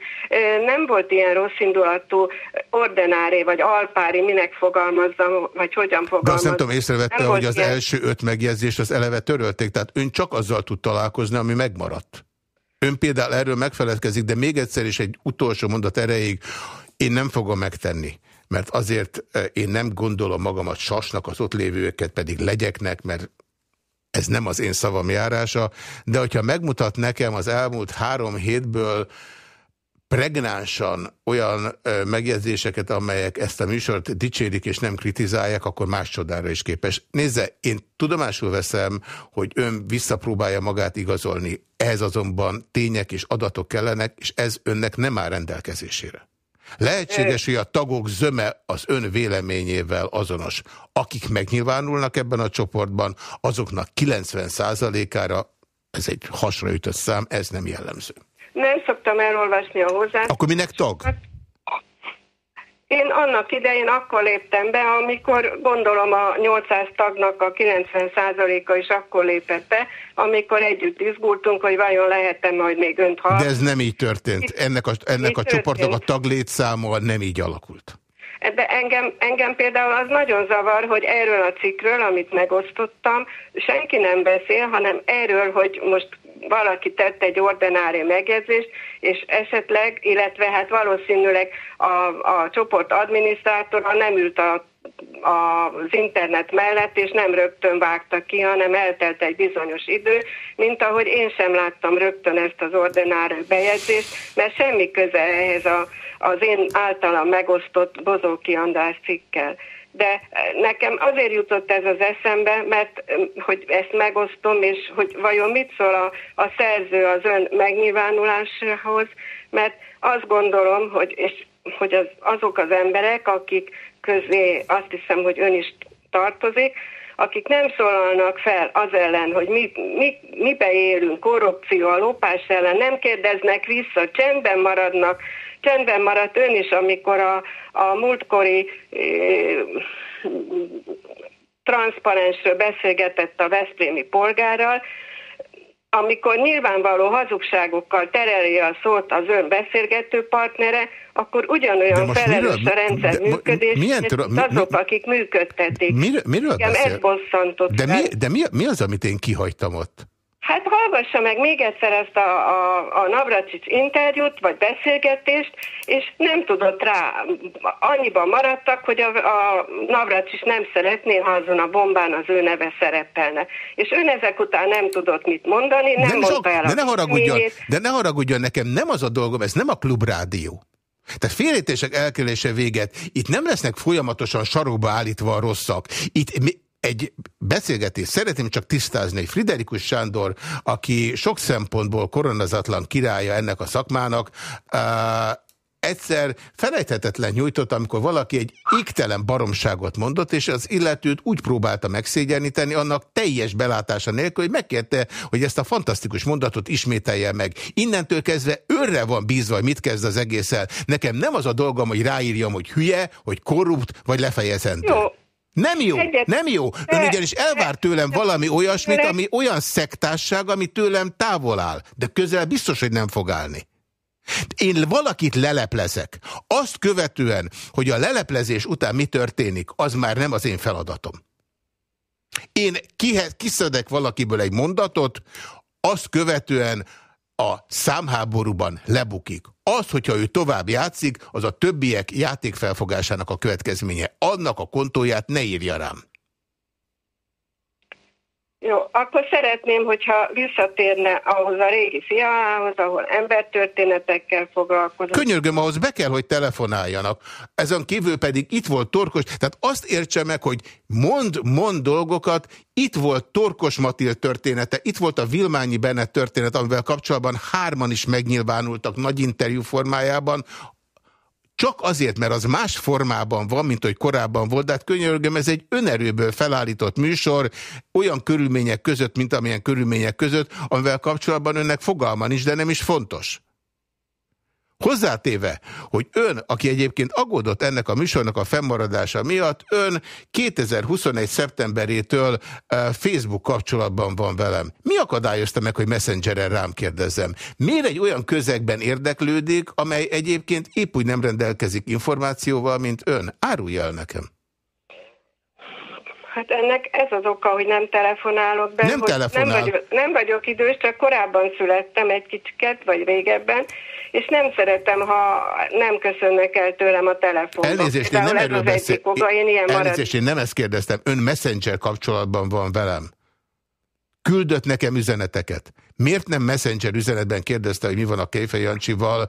Nem volt ilyen rossz indulatú ordinári, vagy alpári, minek fogalmazzam, vagy hogyan fogalmazzam. De
azt nem tudom, észrevette, hogy az ilyen... első öt megjegyzést az eleve törölték, tehát ön csak azzal tudta találkozni, ami megmaradt. Ön például erről megfeledkezik, de még egyszer is egy utolsó mondat erejéig én nem fogom megtenni. mert azért én nem gondolom magamat sasnak, az ott lévőket pedig legyeknek, mert ez nem az én szavam járása, de hogyha megmutat nekem az elmúlt három hétből pregnánsan olyan megjegyzéseket, amelyek ezt a műsort dicsérik és nem kritizálják, akkor más csodára is képes. Nézze, én tudomásul veszem, hogy ön visszapróbálja magát igazolni. Ehhez azonban tények és adatok kellenek, és ez önnek nem áll rendelkezésére. Lehetséges, hogy a tagok zöme az ön véleményével azonos. Akik megnyilvánulnak ebben a csoportban, azoknak 90%-ára, ez egy hasraütött szám, ez nem jellemző.
Nem szoktam elolvasni a hozzá.
Akkor minek tag?
Én annak idején akkor léptem be, amikor gondolom a 800 tagnak a 90%-a is akkor lépett be, amikor együtt izgultunk, hogy vajon lehet-e majd még önt hallani.
De ez nem így történt. Ennek a, ennek a csoportnak a taglétszáma nem így alakult.
De engem, engem például az nagyon zavar, hogy erről a cikkről, amit megosztottam, senki nem beszél, hanem erről, hogy most valaki tett egy ordinári megjegyzést, és esetleg, illetve hát valószínűleg a, a csoport adminisztrátora nem ült a az internet mellett, és nem rögtön vágta ki, hanem eltelt egy bizonyos idő, mint ahogy én sem láttam rögtön ezt az ordinári bejegyzést, mert semmi köze ehhez a, az én általam megosztott Bozóki András cikkel de nekem azért jutott ez az eszembe, mert hogy ezt megosztom, és hogy vajon mit szól a, a szerző az ön megnyilvánulásához, mert azt gondolom, hogy, és, hogy az, azok az emberek, akik közé azt hiszem, hogy ön is tartozik, akik nem szólalnak fel az ellen, hogy mi, mi, mibe élünk, korrupció, a lopás ellen, nem kérdeznek vissza, csendben maradnak, csendben maradt ön is, amikor a, a múltkori e, transzparensről beszélgetett a Veszprémi polgárral, amikor nyilvánvaló hazugságokkal tereli a szót az ön beszélgető partnere, akkor ugyanolyan felelős miről, a rendszer de, működés, milyen tőle, mi, azok, akik működtetik.
Miről, miről beszél?
Ez bosszantott
de, mi, de mi, mi az, amit én kihagytam ott?
Hallgassa meg még egyszer ezt a, a, a Navracsics interjút, vagy beszélgetést, és nem tudott rá, annyiban maradtak, hogy a, a Navracsics nem szeretné, ha azon a bombán az ő neve szerepelne. És ön ezek után nem tudott mit mondani, nem, nem mondta el
de ne haragudjon, De ne haragudjon nekem, nem az a dolgom, ez nem a klubrádió. Tehát félrejtések elkerülése véget. Itt nem lesznek folyamatosan sarokba állítva a rosszak. Itt egy beszélgetés szeretném csak tisztázni, hogy Friderikus Sándor, aki sok szempontból koronazatlan királya ennek a szakmának, egyszer felejthetetlen nyújtott, amikor valaki egy égtelen baromságot mondott, és az illetőt úgy próbálta megszégyeníteni, annak teljes belátása nélkül, hogy megkérte, hogy ezt a fantasztikus mondatot ismételje meg. Innentől kezdve őrre van bízva, hogy mit kezd az egésszel. Nekem nem az a dolgom, hogy ráírjam, hogy hülye, hogy korrupt, vagy lefejezendő. Jó. Nem jó, Egyet. nem jó. Ön ugyanis elvár tőlem valami olyasmit, ami olyan szektásság, ami tőlem távol áll. De közel biztos, hogy nem fog állni. Én valakit leleplezek. Azt követően, hogy a leleplezés után mi történik, az már nem az én feladatom. Én kiszedek valakiből egy mondatot, azt követően a számháborúban lebukik. Az, hogyha ő tovább játszik, az a többiek játékfelfogásának a következménye. Annak a kontóját ne írja rám.
Jó, akkor szeretném, hogyha visszatérne ahhoz a régi fialához, ahol embertörténetekkel foglalkozott.
Könyörgöm, ahhoz be kell, hogy telefonáljanak. Ezen kívül pedig itt volt Torkos, tehát azt értse meg, hogy mond, mond dolgokat, itt volt Torkos Matil története, itt volt a Vilmányi Bennett történet, amivel kapcsolatban hárman is megnyilvánultak nagy interjú formájában, csak azért, mert az más formában van, mint hogy korábban volt, de hát könyörgöm, ez egy önerőből felállított műsor, olyan körülmények között, mint amilyen körülmények között, amivel kapcsolatban önnek fogalma nincs, de nem is fontos. Hozzátéve, hogy ön, aki egyébként aggódott ennek a műsornak a fennmaradása miatt, ön 2021. szeptemberétől Facebook kapcsolatban van velem. Mi akadályozta meg, hogy Messengeren rám kérdezzem? Miért egy olyan közegben érdeklődik, amely egyébként épp úgy nem rendelkezik információval, mint ön? Árulja el nekem.
Hát ennek ez az oka, hogy nem telefonálok be.
Nem telefonál.
Nem vagyok, nem vagyok idős, csak korábban születtem egy kicsiket, vagy régebben, és nem szeretem, ha nem köszönnek el tőlem a telefonban.
Elnézést, én nem erről beszél... Elnézést, én nem ezt kérdeztem. Ön messenger kapcsolatban van velem. Küldött nekem üzeneteket. Miért nem Messenger üzenetben kérdezte, hogy mi van a Kéfej Jancsival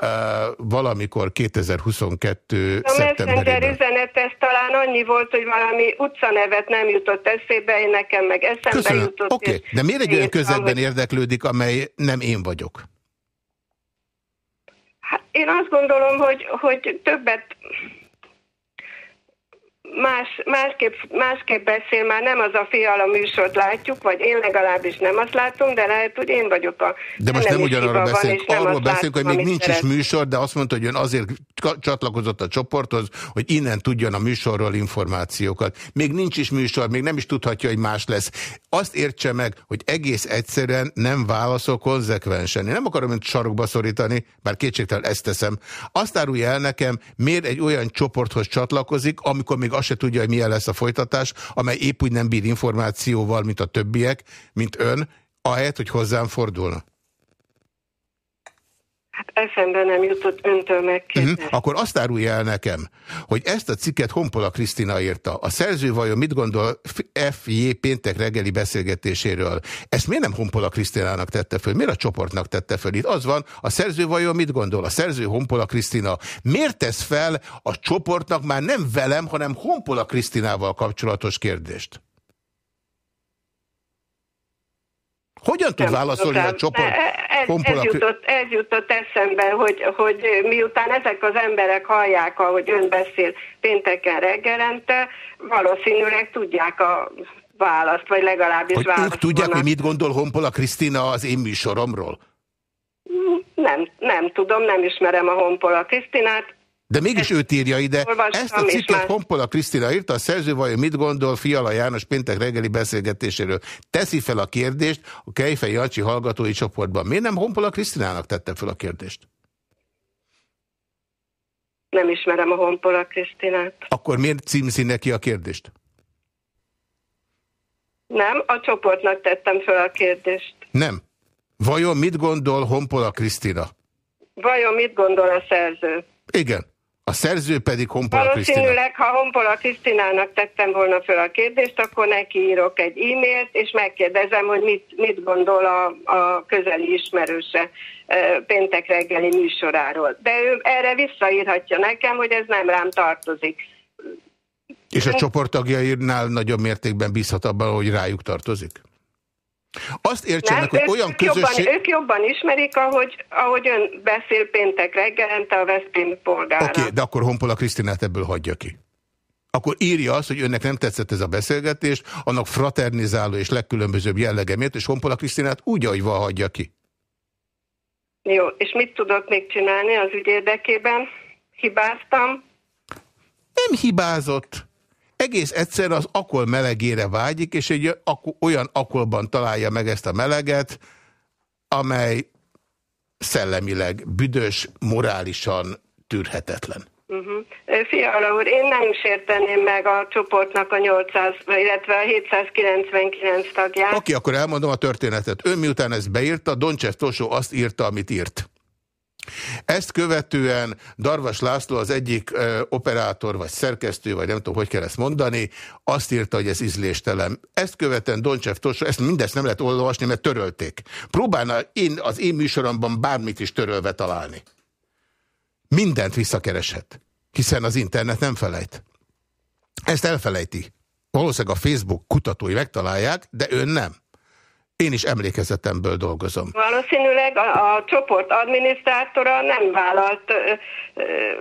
uh, valamikor 2022 A szeptemberében?
Messenger üzenet ez talán annyi volt, hogy valami utcanevet nem jutott eszébe, én nekem meg eszembe Köszönöm. jutott.
Oké, okay. de miért egy olyan közegben érdeklődik, amely nem én vagyok?
Hát én azt gondolom, hogy, hogy többet más, másképp, másképp beszél, már nem az a fiala műsort látjuk, vagy én legalábbis nem azt látom, de lehet, hogy én vagyok a...
De most nem ugyanarról beszélünk, arról beszélünk, hogy még nincs szeret. is műsor, de azt mondta, hogy ön azért csatlakozott a csoporthoz, hogy innen tudjon a műsorról információkat. Még nincs is műsor, még nem is tudhatja, hogy más lesz. Azt értse meg, hogy egész egyszerűen nem válaszol konzekvensen. Én nem akarom önt sarokba szorítani, bár kétségtelen ezt teszem. Azt árulja el nekem, miért egy olyan csoporthoz csatlakozik, amikor még azt se tudja, hogy milyen lesz a folytatás, amely épp úgy nem bír információval, mint a többiek, mint ön, ahelyett, hogy hozzám fordulna.
Hát eszembe nem jutott öntől megkérdezni. Uh -huh.
Akkor azt árulja el nekem, hogy ezt a cikket Honpola Krisztina írta. A szerző vajon mit gondol F.J. péntek reggeli beszélgetéséről? Ezt miért nem Honpola Krisztinának tette föl? Miért a csoportnak tette föl? Itt az van, a szerző vajon mit gondol? A szerző Honpola Krisztina. Miért tesz fel a csoportnak már nem velem, hanem Honpola Krisztinával kapcsolatos kérdést? Hogyan tud válaszolni a csoport?
Ez, ez, jutott, ez jutott eszembe, hogy, hogy miután ezek az emberek hallják, ahogy ön beszél pénteken reggelente, valószínűleg tudják a választ, vagy legalábbis
hogy választ. Ők tudják, hogy mit gondol Honpola Krisztina az én műsoromról?
Nem, nem tudom, nem ismerem a Honpola Krisztinát.
De mégis őt írja ide. Ezt a cikket Honpola Krisztina írta, a szerző vajon mit gondol Fiala János péntek reggeli beszélgetéséről. Teszi fel a kérdést a Kejfej Jancsi hallgatói csoportban. Miért nem Honpola Krisztinának tette fel a kérdést?
Nem ismerem a Honpola Krisztinát.
Akkor miért címzi neki a kérdést?
Nem, a csoportnak tettem fel a kérdést.
Nem. Vajon mit gondol Honpola Krisztina?
Vajon mit gondol a szerző?
Igen. A szerző pedig Honpola Krisztina.
Valószínűleg, ha Honpola Krisztinának tettem volna fel a kérdést, akkor neki írok egy e-mailt, és megkérdezem, hogy mit, mit gondol a, a közeli ismerőse péntek reggeli műsoráról. De ő erre visszaírhatja nekem, hogy ez nem rám tartozik.
És a csoporttagjainál nagyobb mértékben bízhat abban, hogy rájuk tartozik? Azt értsenek, hogy olyan ők közösség...
Jobban, ők jobban ismerik, ahogy, ahogy ön beszél péntek reggelente a Veszprém polgára.
Oké, okay, de akkor Honpola Krisztinát ebből hagyja ki. Akkor írja azt, hogy önnek nem tetszett ez a beszélgetés, annak fraternizáló és legkülönbözőbb jellegemért, és Honpola Krisztinát úgy, ahogy van, hagyja ki.
Jó, és mit tudok még csinálni az ügy érdekében? Hibáztam?
Nem hibázott egész egyszer az akol melegére vágyik, és egy olyan akolban találja meg ezt a meleget, amely szellemileg büdös, morálisan tűrhetetlen. Uh
mhm. -huh. Fiala úr, én nem sérteném meg a csoportnak a 800, illetve a 799 tagját. Oké,
okay, akkor elmondom a történetet. Ön miután ezt beírta, Doncsev Tosó azt írta, amit írt. Ezt követően Darvas László az egyik ö, operátor, vagy szerkesztő, vagy nem tudom, hogy kell ezt mondani, azt írta, hogy ez ízléstelen. Ezt követően Doncsev Tosó, ezt mindezt nem lehet olvasni, mert törölték. Próbálna én az én műsoromban bármit is törölve találni. Mindent visszakereshet, hiszen az internet nem felejt. Ezt elfelejti. Valószínűleg a Facebook kutatói megtalálják, de ön nem. Én is emlékezetemből dolgozom.
Valószínűleg a, a csoport adminisztrátora nem vállalt ö, ö,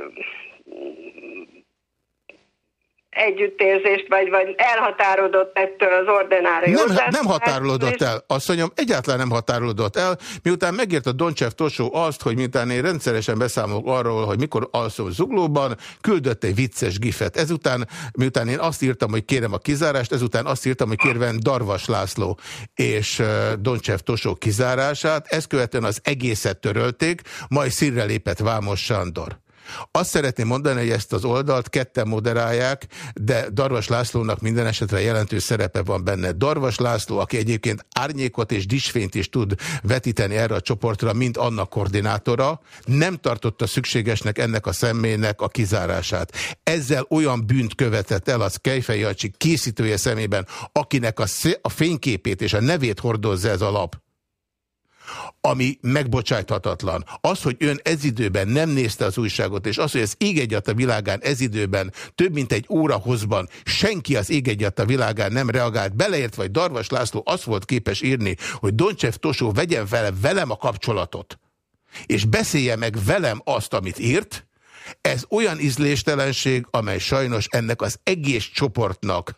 együttérzést, vagy, vagy elhatárolódott ettől az ordinári
Nem, nem határolódott el. Azt mondjam, egyáltalán nem határolódott el. Miután megért a Doncsev Tosó azt, hogy miután én rendszeresen beszámolok arról, hogy mikor alszom zuglóban, küldött egy vicces gifet. Ezután, miután én azt írtam, hogy kérem a kizárást, ezután azt írtam, hogy kérven Darvas László és Doncsev Tosó kizárását. Ezt követően az egészet törölték, majd színre lépett Vámos Sándor. Azt szeretném mondani, hogy ezt az oldalt ketten moderálják, de Darvas Lászlónak minden esetre jelentős szerepe van benne. Darvas László, aki egyébként árnyékot és disfényt is tud vetíteni erre a csoportra, mint annak koordinátora, nem tartotta szükségesnek ennek a személynek a kizárását. Ezzel olyan bűnt követett el az Kejfej Jancsi készítője szemében, akinek a, a fényképét és a nevét hordozza ez a lap, ami megbocsájthatatlan. Az, hogy ön ez időben nem nézte az újságot, és az, hogy az ég a világán ez időben több mint egy óra hozban senki az ég a világán nem reagált, beleért vagy Darvas László azt volt képes írni, hogy Doncsev Tosó vegyen vele velem a kapcsolatot, és beszélje meg velem azt, amit írt, ez olyan ízléstelenség, amely sajnos ennek az egész csoportnak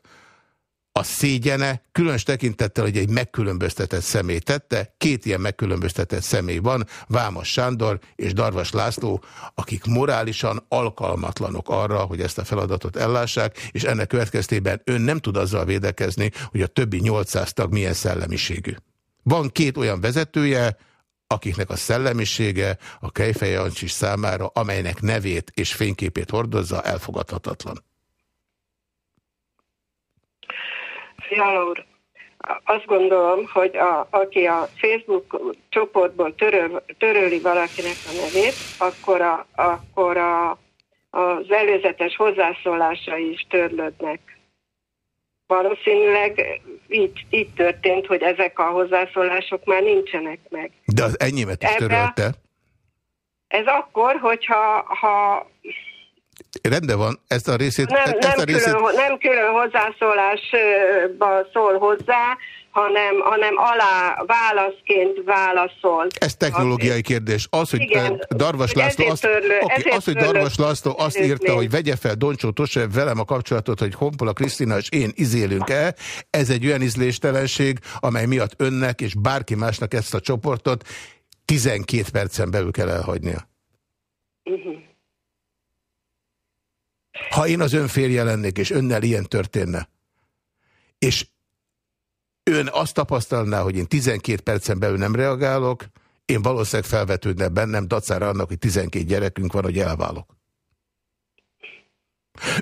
a szégyene, különös tekintettel, hogy egy megkülönböztetett személy tette, két ilyen megkülönböztetett személy van, Vámos Sándor és Darvas László, akik morálisan alkalmatlanok arra, hogy ezt a feladatot ellássák, és ennek következtében ön nem tud azzal védekezni, hogy a többi 800 tag milyen szellemiségű. Van két olyan vezetője, akiknek a szellemisége a Kejfej Jancsis számára, amelynek nevét és fényképét hordozza, elfogadhatatlan.
Fiala úr, azt gondolom, hogy a, aki a Facebook csoportból töröl, töröli valakinek a nevét, akkor, a, akkor a, az előzetes hozzászólásai is törlődnek. Valószínűleg így, így történt, hogy ezek a hozzászólások már nincsenek meg.
De az enyémet is törölte?
Ez akkor, hogyha ha
Rendben van, ezt a részét...
Nem,
ezt
nem,
a részét...
Külön, nem külön hozzászólásba szól hozzá, hanem, hanem alá válaszként válaszol.
Ez technológiai kérdés. Az, hogy Igen, Darvas László azt, törlő, okay, az, hogy Darvas László azt írta, hogy vegye fel Doncsó Tosev velem a kapcsolatot, hogy Honpola Krisztina és én izélünk-e, ez egy olyan ízléstelenség, amely miatt önnek és bárki másnak ezt a csoportot 12 percen belül kell elhagynia. Uh mhm. -huh. Ha én az ön férje lennék, és önnel ilyen történne, és ön azt tapasztalná, hogy én 12 percen belül nem reagálok, én valószínűleg felvetődne bennem dacára annak, hogy 12 gyerekünk van, hogy elválok.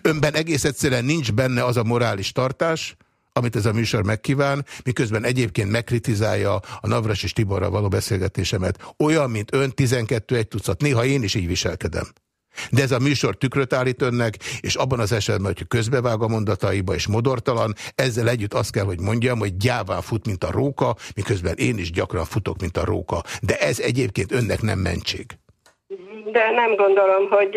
Önben egész egyszerűen nincs benne az a morális tartás, amit ez a műsor megkíván, miközben egyébként megkritizálja a Navras és Tiborra való beszélgetésemet. Olyan, mint ön 12 egy tucat. Néha én is így viselkedem. De ez a műsor tükröt állít önnek, és abban az esetben, hogy közbevág a mondataiba és modortalan, ezzel együtt azt kell, hogy mondjam, hogy gyáván fut, mint a róka, miközben én is gyakran futok, mint a róka. De ez egyébként önnek nem mentség.
De nem gondolom, hogy,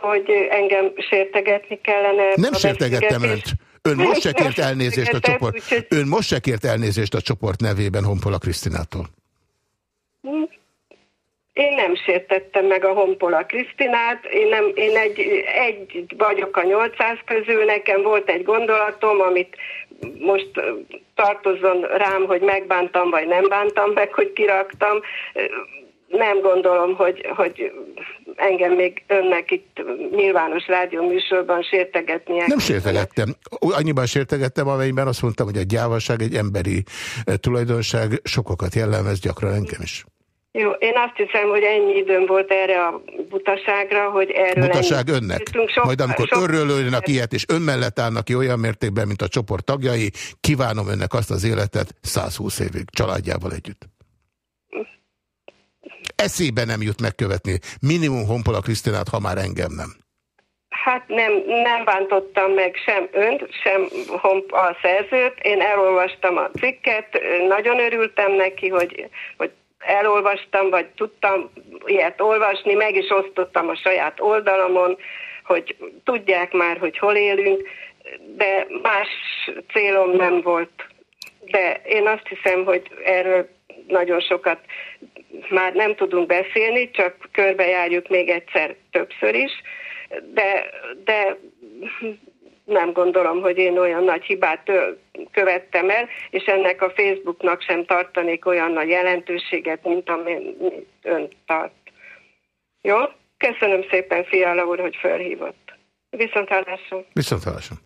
hogy engem sértegetni kellene.
Nem sértegettem önt. Ön most se kért elnézést a csoport. Ön most se kért elnézést a csoport nevében Honpola Krisztinától.
Én nem sértettem meg a Honpola Krisztinát, én, nem, én egy, egy vagyok a 800 közül, nekem volt egy gondolatom, amit most tartozzon rám, hogy megbántam, vagy nem bántam meg, hogy kiraktam. Nem gondolom, hogy, hogy engem még önnek itt nyilvános rádióműsorban sértegetnie.
Nem sértegettem. Annyiban sértegettem, amelyben azt mondtam, hogy a gyávaság egy emberi tulajdonság sokokat jellemez, gyakran engem is.
Jó, én azt hiszem, hogy ennyi időm volt erre a butaságra, hogy erről
Butaság ennyi... önnek. Sok, Majd amikor sok... örülőnek ilyet, és ön mellett állnak ki olyan mértékben, mint a csoport tagjai, kívánom önnek azt az életet 120 évig családjával együtt. Eszébe nem jut megkövetni. Minimum Honpola Krisztinát, ha már engem nem.
Hát nem, nem bántottam meg sem önt, sem a szerzőt. Én elolvastam a cikket, nagyon örültem neki, hogy, hogy elolvastam, vagy tudtam ilyet olvasni, meg is osztottam a saját oldalamon, hogy tudják már, hogy hol élünk, de más célom nem volt. De én azt hiszem, hogy erről nagyon sokat már nem tudunk beszélni, csak körbejárjuk még egyszer többször is, de, de nem gondolom, hogy én olyan nagy hibát követtem el, és ennek a Facebooknak sem tartanék olyan nagy jelentőséget, mint amit ön tart. Jó? Köszönöm szépen, Fiala úr, hogy felhívott. Viszont hallásra.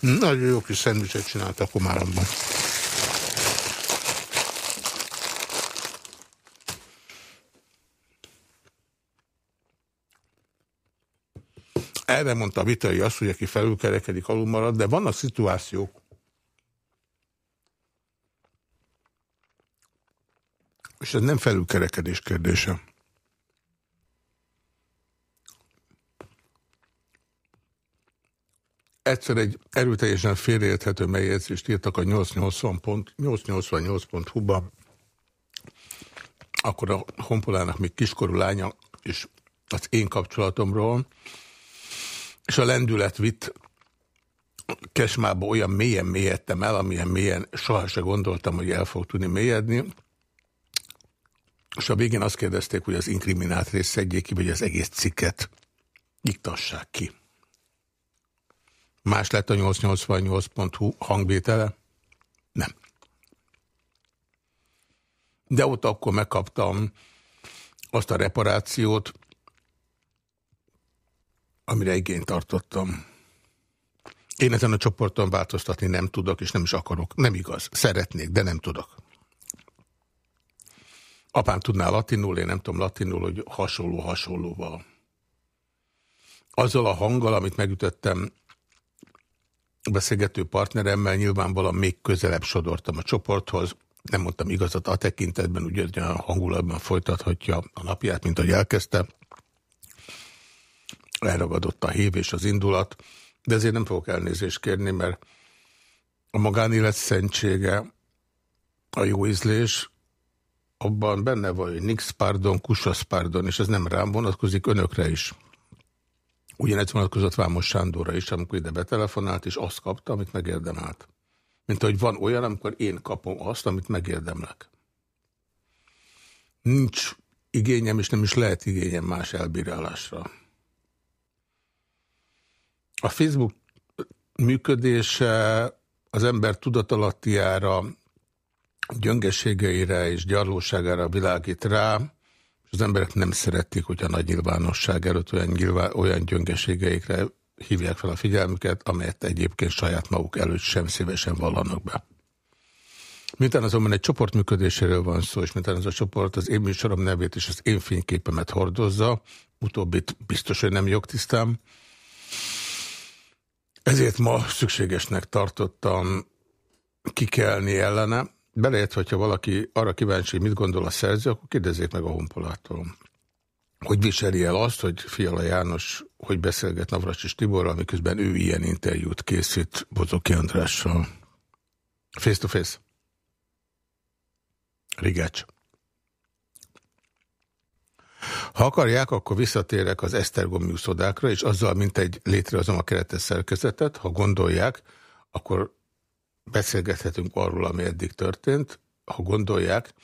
Nagyon jó kis szendvicset csináltak Komáromban. Erre mondta a Vitai azt, hogy aki felülkerekedik, alul marad, de vannak szituációk, és ez nem felülkerekedés kérdése. Egyszer egy erőteljesen félreérthető megjegyzést írtak a 888.hu-ba, akkor a honpolának még kiskorú lánya, és az én kapcsolatomról, és a lendület vitt Kesmába olyan mélyen mélyedtem el, amilyen mélyen sohasem gondoltam, hogy el fog tudni mélyedni. És a végén azt kérdezték, hogy az inkriminált részt szedjék ki, vagy az egész cikket iktassák ki. Más lett a 888.hu hangvétele? Nem. De ott akkor megkaptam azt a reparációt, amire igényt tartottam. Én ezen a csoporton változtatni nem tudok, és nem is akarok. Nem igaz. Szeretnék, de nem tudok. Apám tudná latinul, én nem tudom latinul, hogy hasonló hasonlóval. Azzal a hanggal, amit megütöttem beszélgető partneremmel, nyilvánvalóan még közelebb sodortam a csoporthoz. Nem mondtam igazat a tekintetben, ugye a hangulatban folytathatja a napját, mint ahogy elkezdte elragadott a hív és az indulat, de ezért nem fogok elnézést kérni, mert a magánélet szentsége, a jó ízlés, abban benne van, hogy nix pardon, kusas pardon, és ez nem rám vonatkozik, önökre is. Ugyanez vonatkozott Vámos Sándorra is, amikor ide betelefonált, és azt kapta, amit megérdemelt. Mint hogy van olyan, amikor én kapom azt, amit megérdemlek. Nincs igényem, és nem is lehet igényem más elbírálásra. A Facebook működése az ember tudatalattiára, gyöngeségeire és gyarlóságára világít rá, és az emberek nem szeretik, hogy a nagy nyilvánosság előtt olyan, nyilván, olyan gyöngeségeikre hívják fel a figyelmüket, amelyet egyébként saját maguk előtt sem szívesen vallanak be. Mintán azonban egy csoport működéséről van szó, és mintán ez a csoport az én műsorom nevét és az én fényképemet hordozza, utóbbit biztos, hogy nem jogtisztám, ezért ma szükségesnek tartottam kikelni ellene. Beleért, hogyha valaki arra kíváncsi, hogy mit gondol a szerző, akkor kérdezzék meg a honpolától. Hogy viseli el azt, hogy Fiala János hogy beszélget Navracsis Tiborral, miközben ő ilyen interjút készít Bozoki Andrással. Face to face. Rigács. Ha akarják, akkor visszatérek az Esztergom szodákra, és azzal, mint egy létrehozom a keretes szerkezetet, ha gondolják, akkor beszélgethetünk arról, ami eddig történt. Ha gondolják,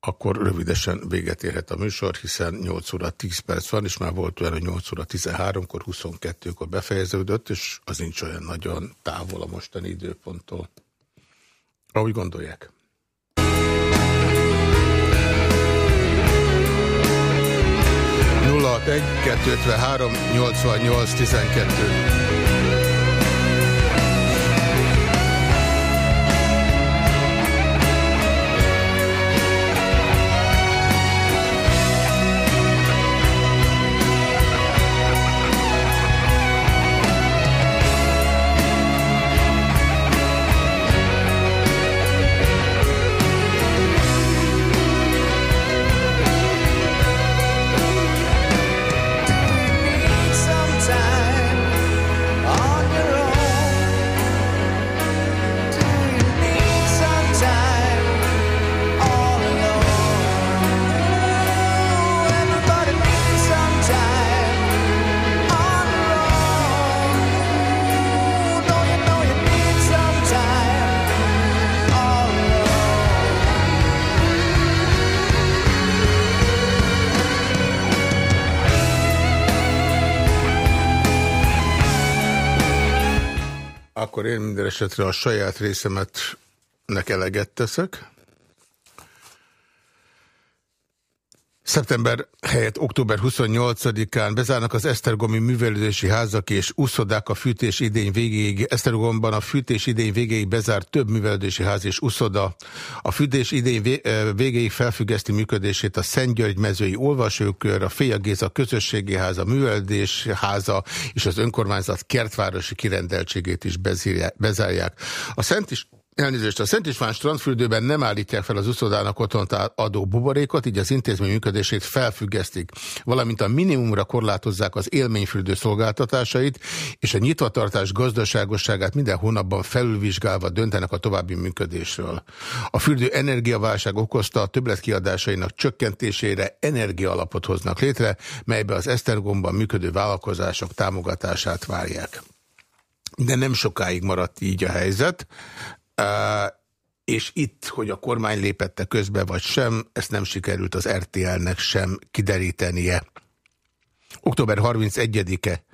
akkor rövidesen véget érhet a műsor, hiszen 8 óra 10 perc van, és már volt olyan, hogy 8 óra 13-kor, 22-kor befejeződött, és az nincs olyan nagyon távol a mostani időponttól. Ahogy gondolják. 061 253 88 12 minden esetre a saját részemet nek eleget teszek. Szeptember helyett október 28-án bezárnak az Esztergomi művelődési házak és úszodák a fűtés idény végéig. Esztergomban a fűtés idény végéig bezárt több művelődési ház és úszoda. A fűtés idény végéig felfüggeszti működését a Szentgyörgy mezői olvasókör, a Féja Géza közösségi háza, művelődés háza és az önkormányzat kertvárosi kirendeltségét is bezárják. A Szent is Elnézést, a Szent István strandfürdőben nem állítják fel az uszodának otthont adó buborékot, így az intézmény működését felfüggesztik, valamint a minimumra korlátozzák az élményfürdő szolgáltatásait, és a nyitvatartás gazdaságosságát minden hónapban felülvizsgálva döntenek a további működésről. A fürdő energiaválság okozta a többletkiadásainak csökkentésére energiaalapot hoznak létre, melybe az Esztergomban működő vállalkozások támogatását várják. De nem sokáig maradt így a helyzet és itt, hogy a kormány lépette közbe vagy sem, ezt nem sikerült az RTL-nek sem kiderítenie. Október 31-e.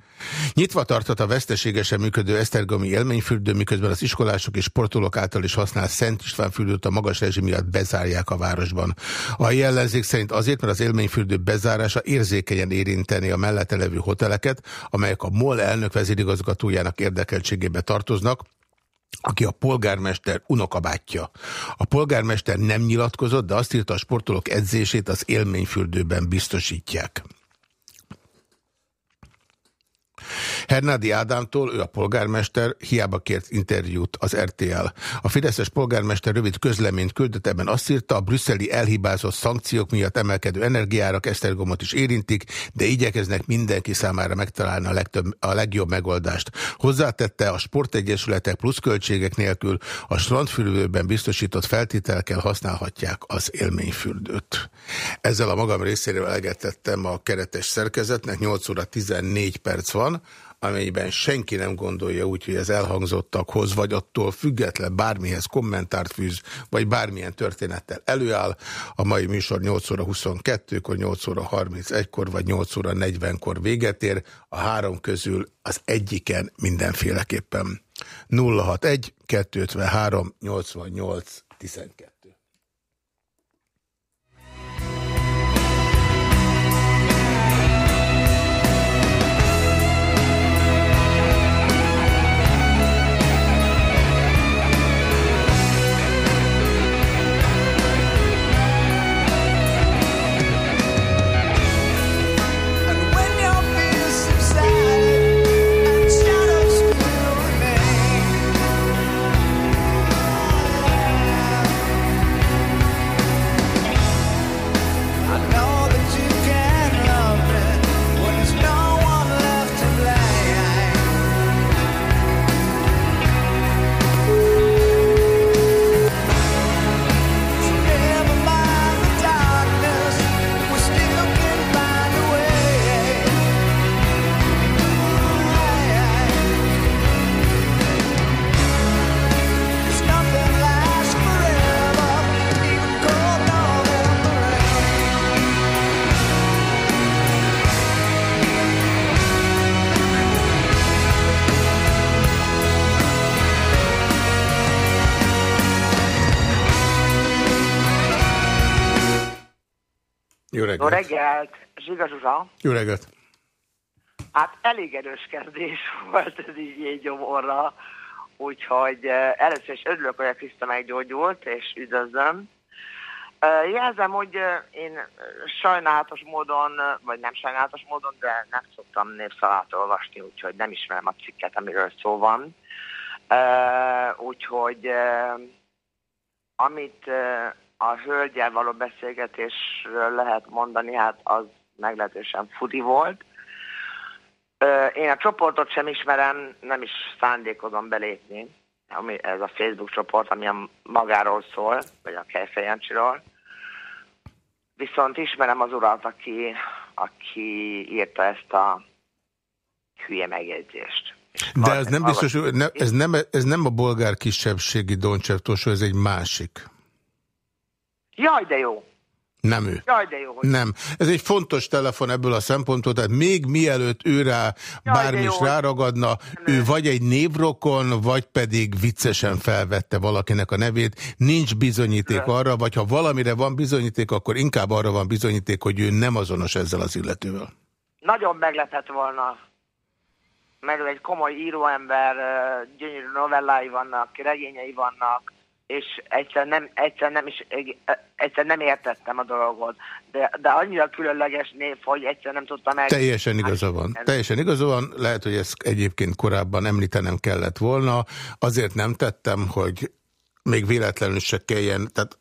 Nyitva tartott a veszteségesen működő Esztergomi élményfürdő, miközben az iskolások és sportolók által is használt Szent István fürdőt a magas rezsim miatt bezárják a városban. A jellenzék szerint azért, mert az élményfürdő bezárása érzékenyen érinteni a mellette levő hoteleket, amelyek a MOL elnök vezérigazgatójának érdekeltségébe tartoznak, aki a polgármester unokabátja. A polgármester nem nyilatkozott, de azt írta, a sportolók edzését az élményfürdőben biztosítják. Hernádi Ádámtól, ő a polgármester, hiába kért interjút az RTL. A Fideszes polgármester rövid közleményt küldött, ebben azt írta, a brüsszeli elhibázott szankciók miatt emelkedő energiárak Esztergomot is érintik, de igyekeznek mindenki számára megtalálni a, legtöbb, a legjobb megoldást. Hozzátette, a sportegyesületek pluszköltségek nélkül a strandfürdőben biztosított feltételkel használhatják az élményfürdőt. Ezzel a magam részéről elegetettem a keretes szerkezetnek, 8 óra 14 perc van, amelyben senki nem gondolja úgy, hogy az elhangzottakhoz, vagy attól független bármihez kommentárt fűz, vagy bármilyen történettel előáll. A mai műsor 8 óra 22-kor, 8 óra 31-kor, vagy 8 óra 40-kor véget ér. A három közül az egyiken mindenféleképpen. 061 253 88 12. Jó reggelt! Jó
reggelt! Zsiga Zsuzsa.
Jó reggelt!
Hát elég erős kezdés volt ez így jégyoborra, úgyhogy eh, először is örülök, hogy a Kriszta meggyógyult, és üdvözlöm. Eh, jelzem, hogy eh, én sajnálatos módon, vagy nem sajnálatos módon, de nem szoktam népszalát olvasni, úgyhogy nem ismerem a cikket, amiről szó van. Úgyhogy amit a hölgyel való beszélgetésről lehet mondani, hát az meglehetősen fudi volt. Én a csoportot sem ismerem, nem is szándékozom belépni. Ami, ez a Facebook csoport, ami a magáról szól, vagy a Kejfejancsiról. Viszont ismerem az urat, aki, aki írta ezt a hülye megjegyzést.
De ez nem biztos, ez, nem, ez nem a bolgár kisebbségi Doncsev ez egy másik.
Jaj, de jó.
Nem ő.
Jaj, de jó, hogy...
Nem. Ez egy fontos telefon ebből a szempontból, tehát még mielőtt ő rá bármi is ráragadna, nem. ő vagy egy névrokon, vagy pedig viccesen felvette valakinek a nevét. Nincs bizonyíték nem. arra, vagy ha valamire van bizonyíték, akkor inkább arra van bizonyíték, hogy ő nem azonos ezzel az illetővel.
Nagyon meglepett volna. Meg egy komoly íróember, gyönyörű novellái vannak, regényei vannak, és egyszer nem, egyszer nem, is, egyszer nem értettem a dolgot, de, de annyira különleges név, hogy egyszer nem tudtam el.
Teljesen igaza van. Teljesen igaza van. Lehet, hogy ezt egyébként korábban említenem kellett volna. Azért nem tettem, hogy még véletlenül se kelljen, tehát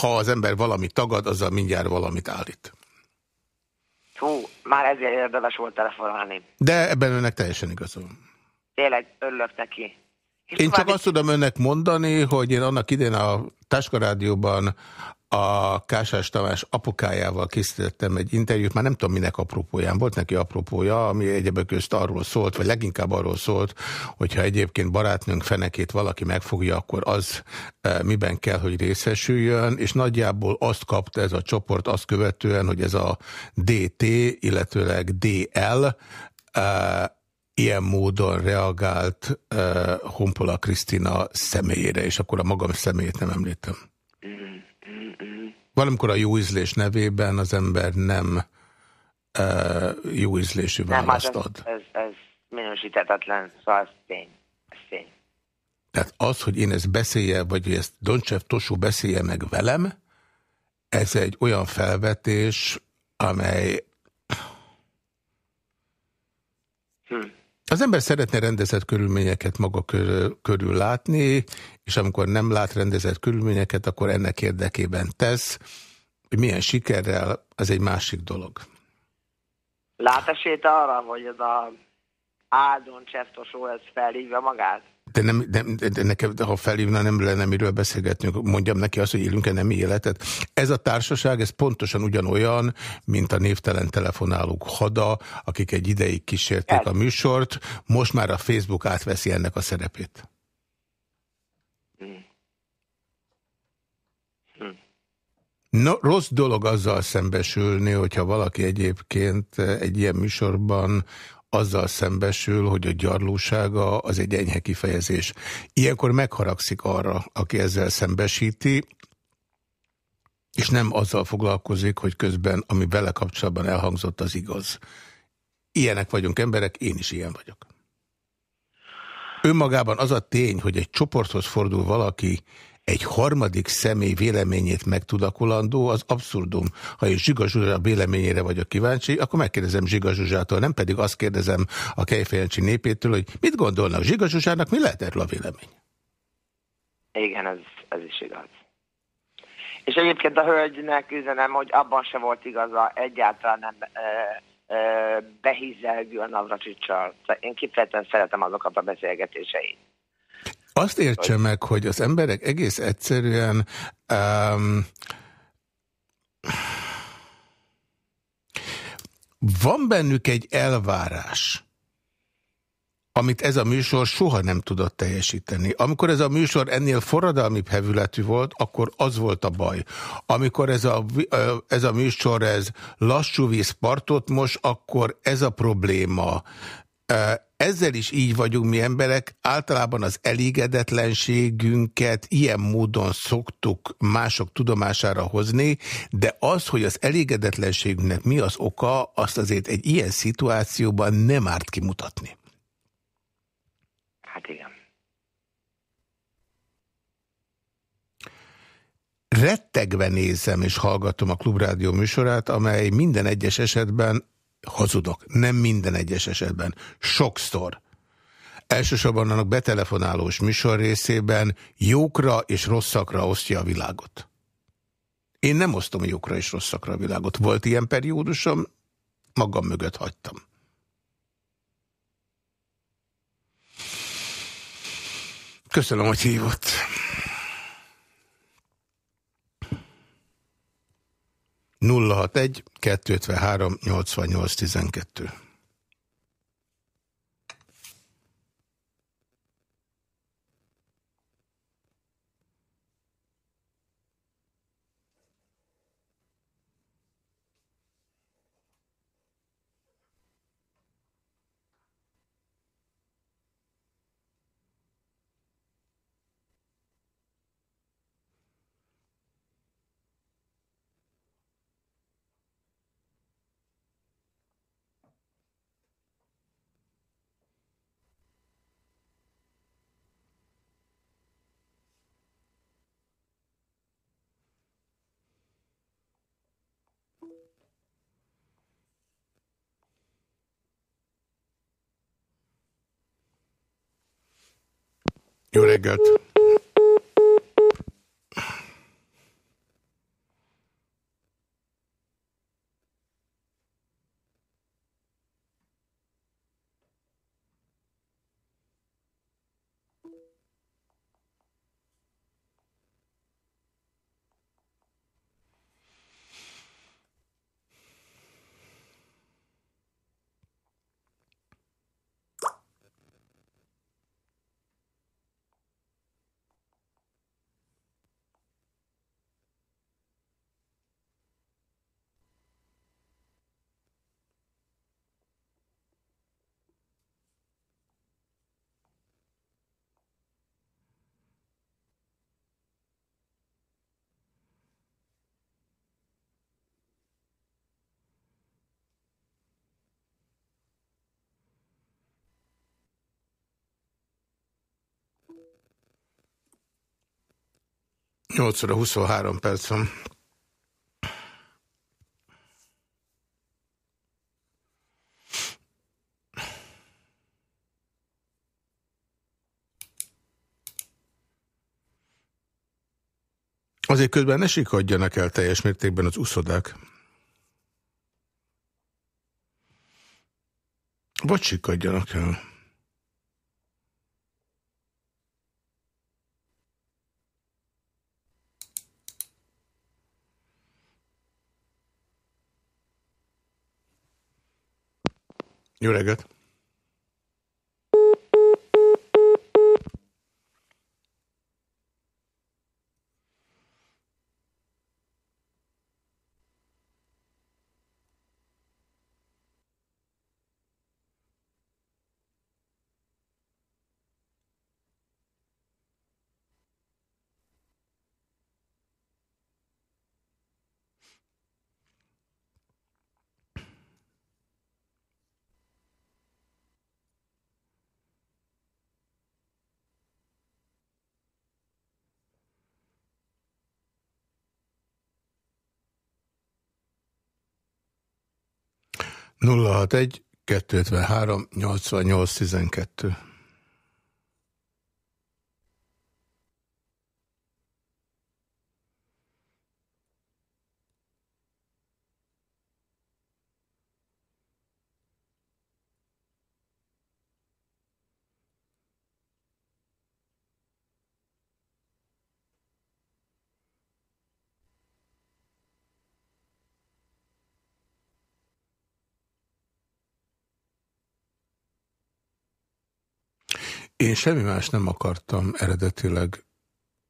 ha az ember valami tagad, azzal mindjárt valamit állít.
Hú, már ezért érdemes volt telefonálni.
De ebben önnek teljesen igaza van.
Tényleg örülök neki.
Én csak azt tudom önnek mondani, hogy én annak idén a Táskarádióban a Kásás Tamás apukájával készítettem egy interjút, már nem tudom minek apropóján, volt neki apropója, ami egyebek közt arról szólt, vagy leginkább arról szólt, hogyha egyébként barátnőnk fenekét valaki megfogja, akkor az e, miben kell, hogy részesüljön, és nagyjából azt kapta ez a csoport azt követően, hogy ez a DT, illetőleg DL, e, ilyen módon reagált uh, Honpola Krisztina személyére, és akkor a magam személyét nem említem. Valamikor a jó ízlés nevében az ember nem uh, jó ízlésű választ
nem,
ad.
Ez, ez, ez minősítetetlen, szóval ez tény. Ez tény.
Tehát az, hogy én ezt beszélje, vagy hogy ezt Doncsev Tosó beszélje meg velem, ez egy olyan felvetés, amely Az ember szeretne rendezett körülményeket maga körül, körül látni, és amikor nem lát rendezett körülményeket, akkor ennek érdekében tesz. Hogy milyen sikerrel, az egy másik dolog.
Lát esélyt arra, hogy ez a áldon Cseftos ez felhívja magát?
De, nem, nem, de nekem, ha felhívna, nem lenne miről beszélgetnünk. Mondjam neki azt, hogy élünk-e nem életet. Ez a társaság, ez pontosan ugyanolyan, mint a névtelen telefonálók hada, akik egy ideig kísérték a műsort. Most már a Facebook átveszi ennek a szerepét. No, rossz dolog azzal szembesülni, hogyha valaki egyébként egy ilyen műsorban azzal szembesül, hogy a gyarlósága az egy enyhe kifejezés. Ilyenkor megharagszik arra, aki ezzel szembesíti, és nem azzal foglalkozik, hogy közben, ami vele kapcsolatban elhangzott, az igaz. Ilyenek vagyunk emberek, én is ilyen vagyok. Önmagában az a tény, hogy egy csoporthoz fordul valaki, egy harmadik személy véleményét megtudakulandó, az abszurdum. Ha én Zsiga Zsuzsa véleményére vagyok kíváncsi, akkor megkérdezem Zsiga Zsuzsától, nem pedig azt kérdezem a Kejfejancsi népétől, hogy mit gondolnak Zsiga Zsuzsának, mi lehet erről a vélemény?
Igen, ez, ez is igaz. És egyébként a hölgynek üzenem, hogy abban se volt igaza, egyáltalán nem e, e, behízelgő a Navracsicsal. Én kifejezetten szeretem azokat a beszélgetéseit.
Azt értse meg, hogy az emberek egész egyszerűen um, van bennük egy elvárás, amit ez a műsor soha nem tudott teljesíteni. Amikor ez a műsor ennél forradalmi hevületű volt, akkor az volt a baj. Amikor ez a, ez a műsor ez lassú víz partot most, akkor ez a probléma ezzel is így vagyunk mi emberek, általában az elégedetlenségünket ilyen módon szoktuk mások tudomására hozni, de az, hogy az elégedetlenségünknek mi az oka, azt azért egy ilyen szituációban nem árt kimutatni.
Hát igen.
Rettegve nézem és hallgatom a Klubrádió műsorát, amely minden egyes esetben hazudok, nem minden egyes esetben, sokszor. Elsősorban annak betelefonálós műsor részében jókra és rosszakra osztja a világot. Én nem osztom jókra és rosszakra a világot. Volt ilyen periódusom, magam mögött hagytam. Köszönöm, hogy hívott. 061 253 88 12. Jó reggelt! 8 óra 23 percem. Azért közben ne sikadjanak el teljes mértékben az uszodák. Vagy sikadjanak el. Jó reggelt! 061 253 88 12. Én semmi más nem akartam eredetileg,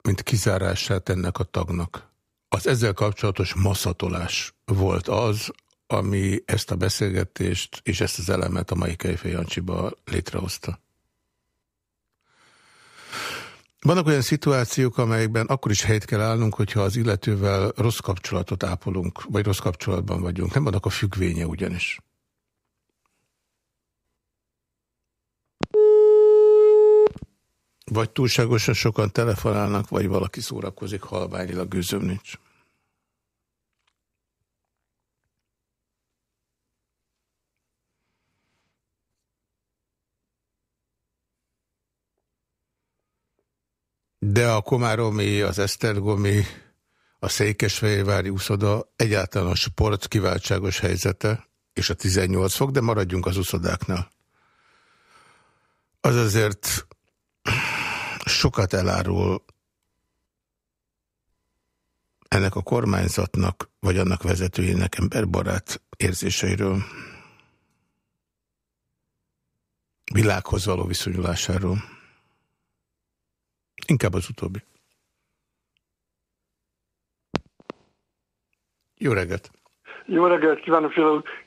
mint kizárását ennek a tagnak. Az ezzel kapcsolatos maszatolás volt az, ami ezt a beszélgetést és ezt az elemet a mai Kejfej Jancsiba létrehozta. Vannak olyan szituációk, amelyekben akkor is helyt kell állnunk, hogyha az illetővel rossz kapcsolatot ápolunk, vagy rossz kapcsolatban vagyunk. Nem vannak a függvénye ugyanis. Vagy túlságosan sokan telefonálnak, vagy valaki szórakozik, halványilag gőzöm nincs. De a Komáromi, az Esztergomi, a Székesfehérvári úszoda egyáltalán a sport kiváltságos helyzete, és a 18 fok, de maradjunk az úszodáknál. Az azért sokat elárul ennek a kormányzatnak, vagy annak vezetőjének emberbarát érzéseiről, világhoz való viszonyulásáról. Inkább az utóbbi. Jó reggelt!
Jó reggelt kívánok,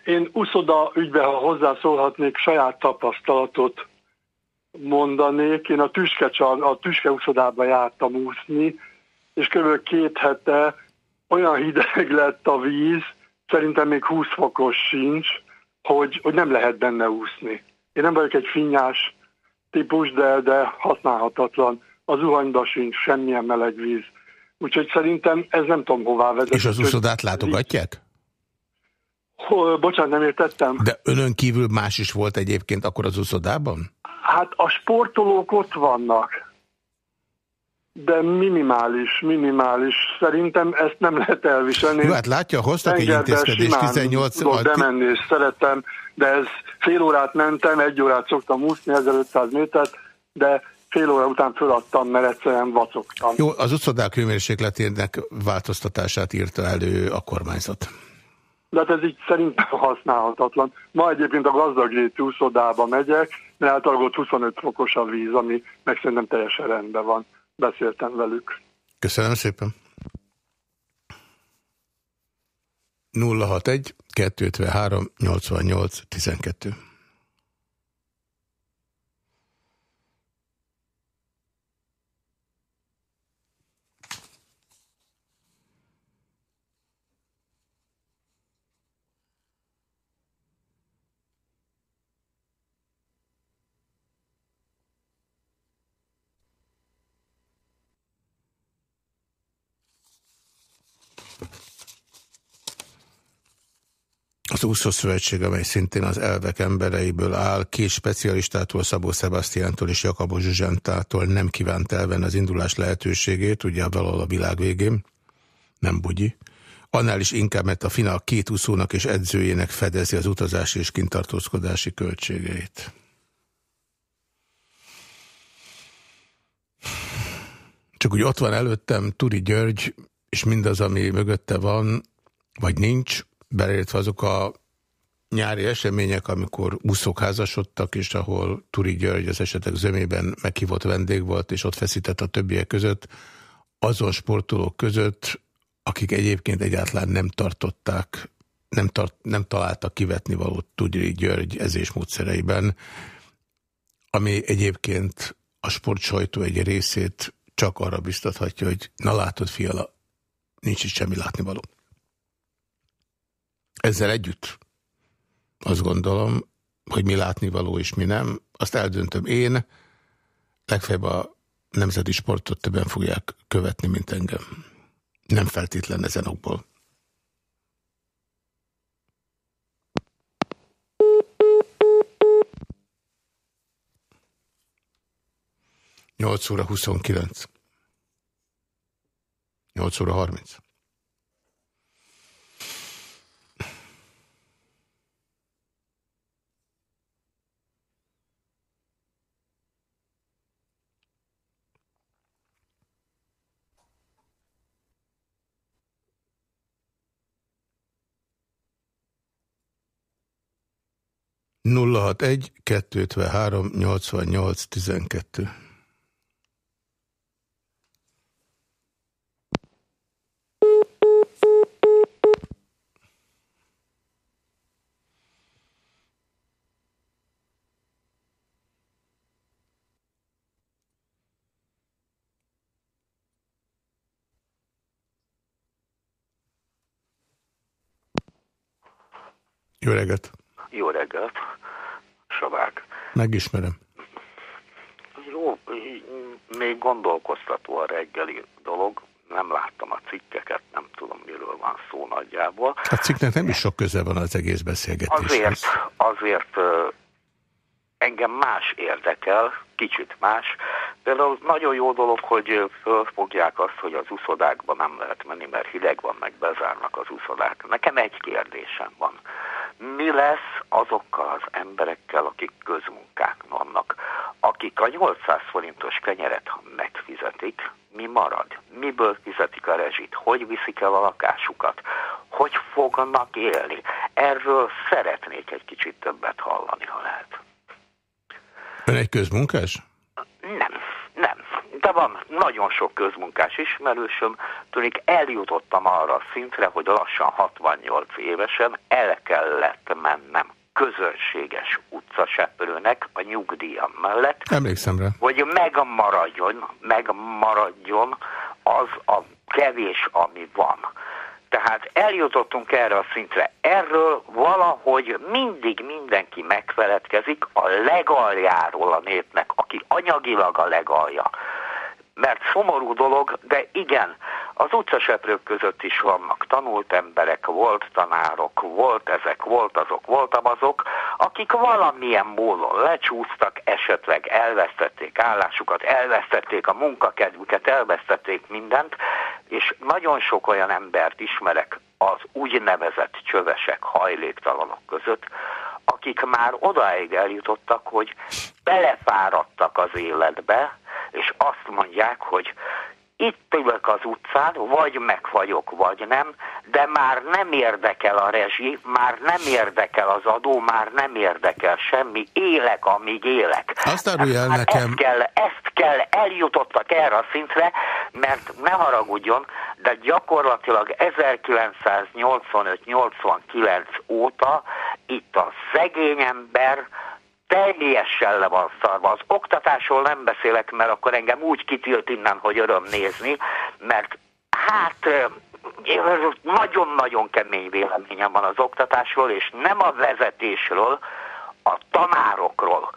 Én uszoda ügybe, ha hozzászólhatnék, saját tapasztalatot mondanék. Én a tüske, a tüske uszodába jártam úszni, és kb. két hete olyan hideg lett a víz, szerintem még 20 fokos sincs, hogy, hogy nem lehet benne úszni. Én nem vagyok egy finnyás típus, de, de használhatatlan. Az zuhanyba sincs semmilyen meleg víz. Úgyhogy szerintem ez nem tudom hová vezet.
És az uszodát látogatják?
Hol, bocsánat, nem értettem.
De önön kívül más is volt egyébként akkor az uszodában?
Hát a sportolók ott vannak. de minimális, minimális. Szerintem ezt nem lehet elviselni.
Jó, hát látja, hoztak egy intézkedést 18...
Tudok bemenni, és szeretem, de ez fél órát mentem, egy órát szoktam úszni, 1500 métert, de fél óra után föladtam, mert egyszerűen vacogtam.
Jó, az utcodák hőmérsékletének változtatását írta elő a kormányzat.
De hát ez így szerintem használhatatlan. Ma egyébként a gazdagréti úszodába megyek, általában ott 25 fokos a víz, ami meg szerintem teljesen rendben van. Beszéltem velük.
Köszönöm szépen. 061 253 88 12 Az úszó szövetség, amely szintén az elvek embereiből áll, két specialistától, Szabó Sebastiántól és Jakabó Zsuzsantától nem kívánt elvenni az indulás lehetőségét, ugye valahol a világ végén, nem bugyi. Annál is inkább, mert a finál két úszónak és edzőjének fedezi az utazási és kintartózkodási költségeit. Csak úgy ott van előttem Turi György, és mindaz, ami mögötte van, vagy nincs, beleértve azok a nyári események, amikor úszók házasodtak, és ahol Turi György az esetek zömében meghívott vendég volt, és ott feszített a többiek között, azon sportolók között, akik egyébként egyáltalán nem tartották, nem, tart, nem találtak kivetni valót Turi György ezés módszereiben, ami egyébként a sportsajtó egy részét csak arra biztathatja, hogy na látod, fiala, nincs itt semmi látnivaló. Ezzel együtt azt gondolom, hogy mi látnivaló és mi nem, azt eldöntöm én, legfeljebb a nemzeti sportot többen fogják követni, mint engem. Nem feltétlen ezen okból. Nyolc óra huszonkilenc. Nyolc óra harminc. 061 253 88 12 Jó reggelt!
Jó reggelt! Savák.
Megismerem.
Jó, még gondolkoztató a reggeli dolog. Nem láttam a cikkeket, nem tudom, miről van szó nagyjából.
A cikknek nem is sok köze van az egész beszélgetéshez.
Azért, azért engem más érdekel, kicsit más. Például nagyon jó dolog, hogy fölfogják azt, hogy az uszodákba nem lehet menni, mert hideg van, meg bezárnak az uszodák. Nekem egy kérdésem van mi lesz azokkal az emberekkel, akik közmunkák vannak, akik a 800 forintos kenyeret, ha megfizetik, mi marad? Miből fizetik a rezsit? Hogy viszik el a lakásukat? Hogy fognak élni? Erről szeretnék egy kicsit többet hallani, ha lehet.
Ön egy közmunkás?
Nem, nem de van nagyon sok közmunkás ismerősöm, tűnik eljutottam arra a szintre, hogy lassan 68 évesen el kellett mennem közönséges utcaseprőnek a nyugdíjam mellett.
Emlékszem rá.
Hogy megmaradjon, megmaradjon az a kevés, ami van. Tehát eljutottunk erre a szintre. Erről valahogy mindig mindenki megfeledkezik a legaljáról a népnek, aki anyagilag a legalja mert szomorú dolog, de igen, Az utcaseprők között is vannak tanult emberek, volt tanárok, volt ezek, volt azok, voltam azok, akik valamilyen módon lecsúsztak, esetleg elvesztették állásukat, elvesztették a munkakedvüket, elvesztették mindent, és nagyon sok olyan embert ismerek az úgynevezett csövesek, hajléktalanok között, akik már odáig eljutottak, hogy belefáradtak az életbe, és azt mondják, hogy itt ülök az utcán, vagy megfagyok, vagy nem, de már nem érdekel a rezsi, már nem érdekel az adó, már nem érdekel semmi, élek, amíg élek.
Azt árulja el nekem.
Ezt kell, ezt kell, eljutottak erre a szintre, mert ne haragudjon, de gyakorlatilag 1985-89 óta itt a szegény ember, teljesen le van szarva. Az oktatásról nem beszélek, mert akkor engem úgy kitilt innen, hogy öröm nézni, mert hát nagyon-nagyon kemény véleményem van az oktatásról, és nem a vezetésről, a tanárokról.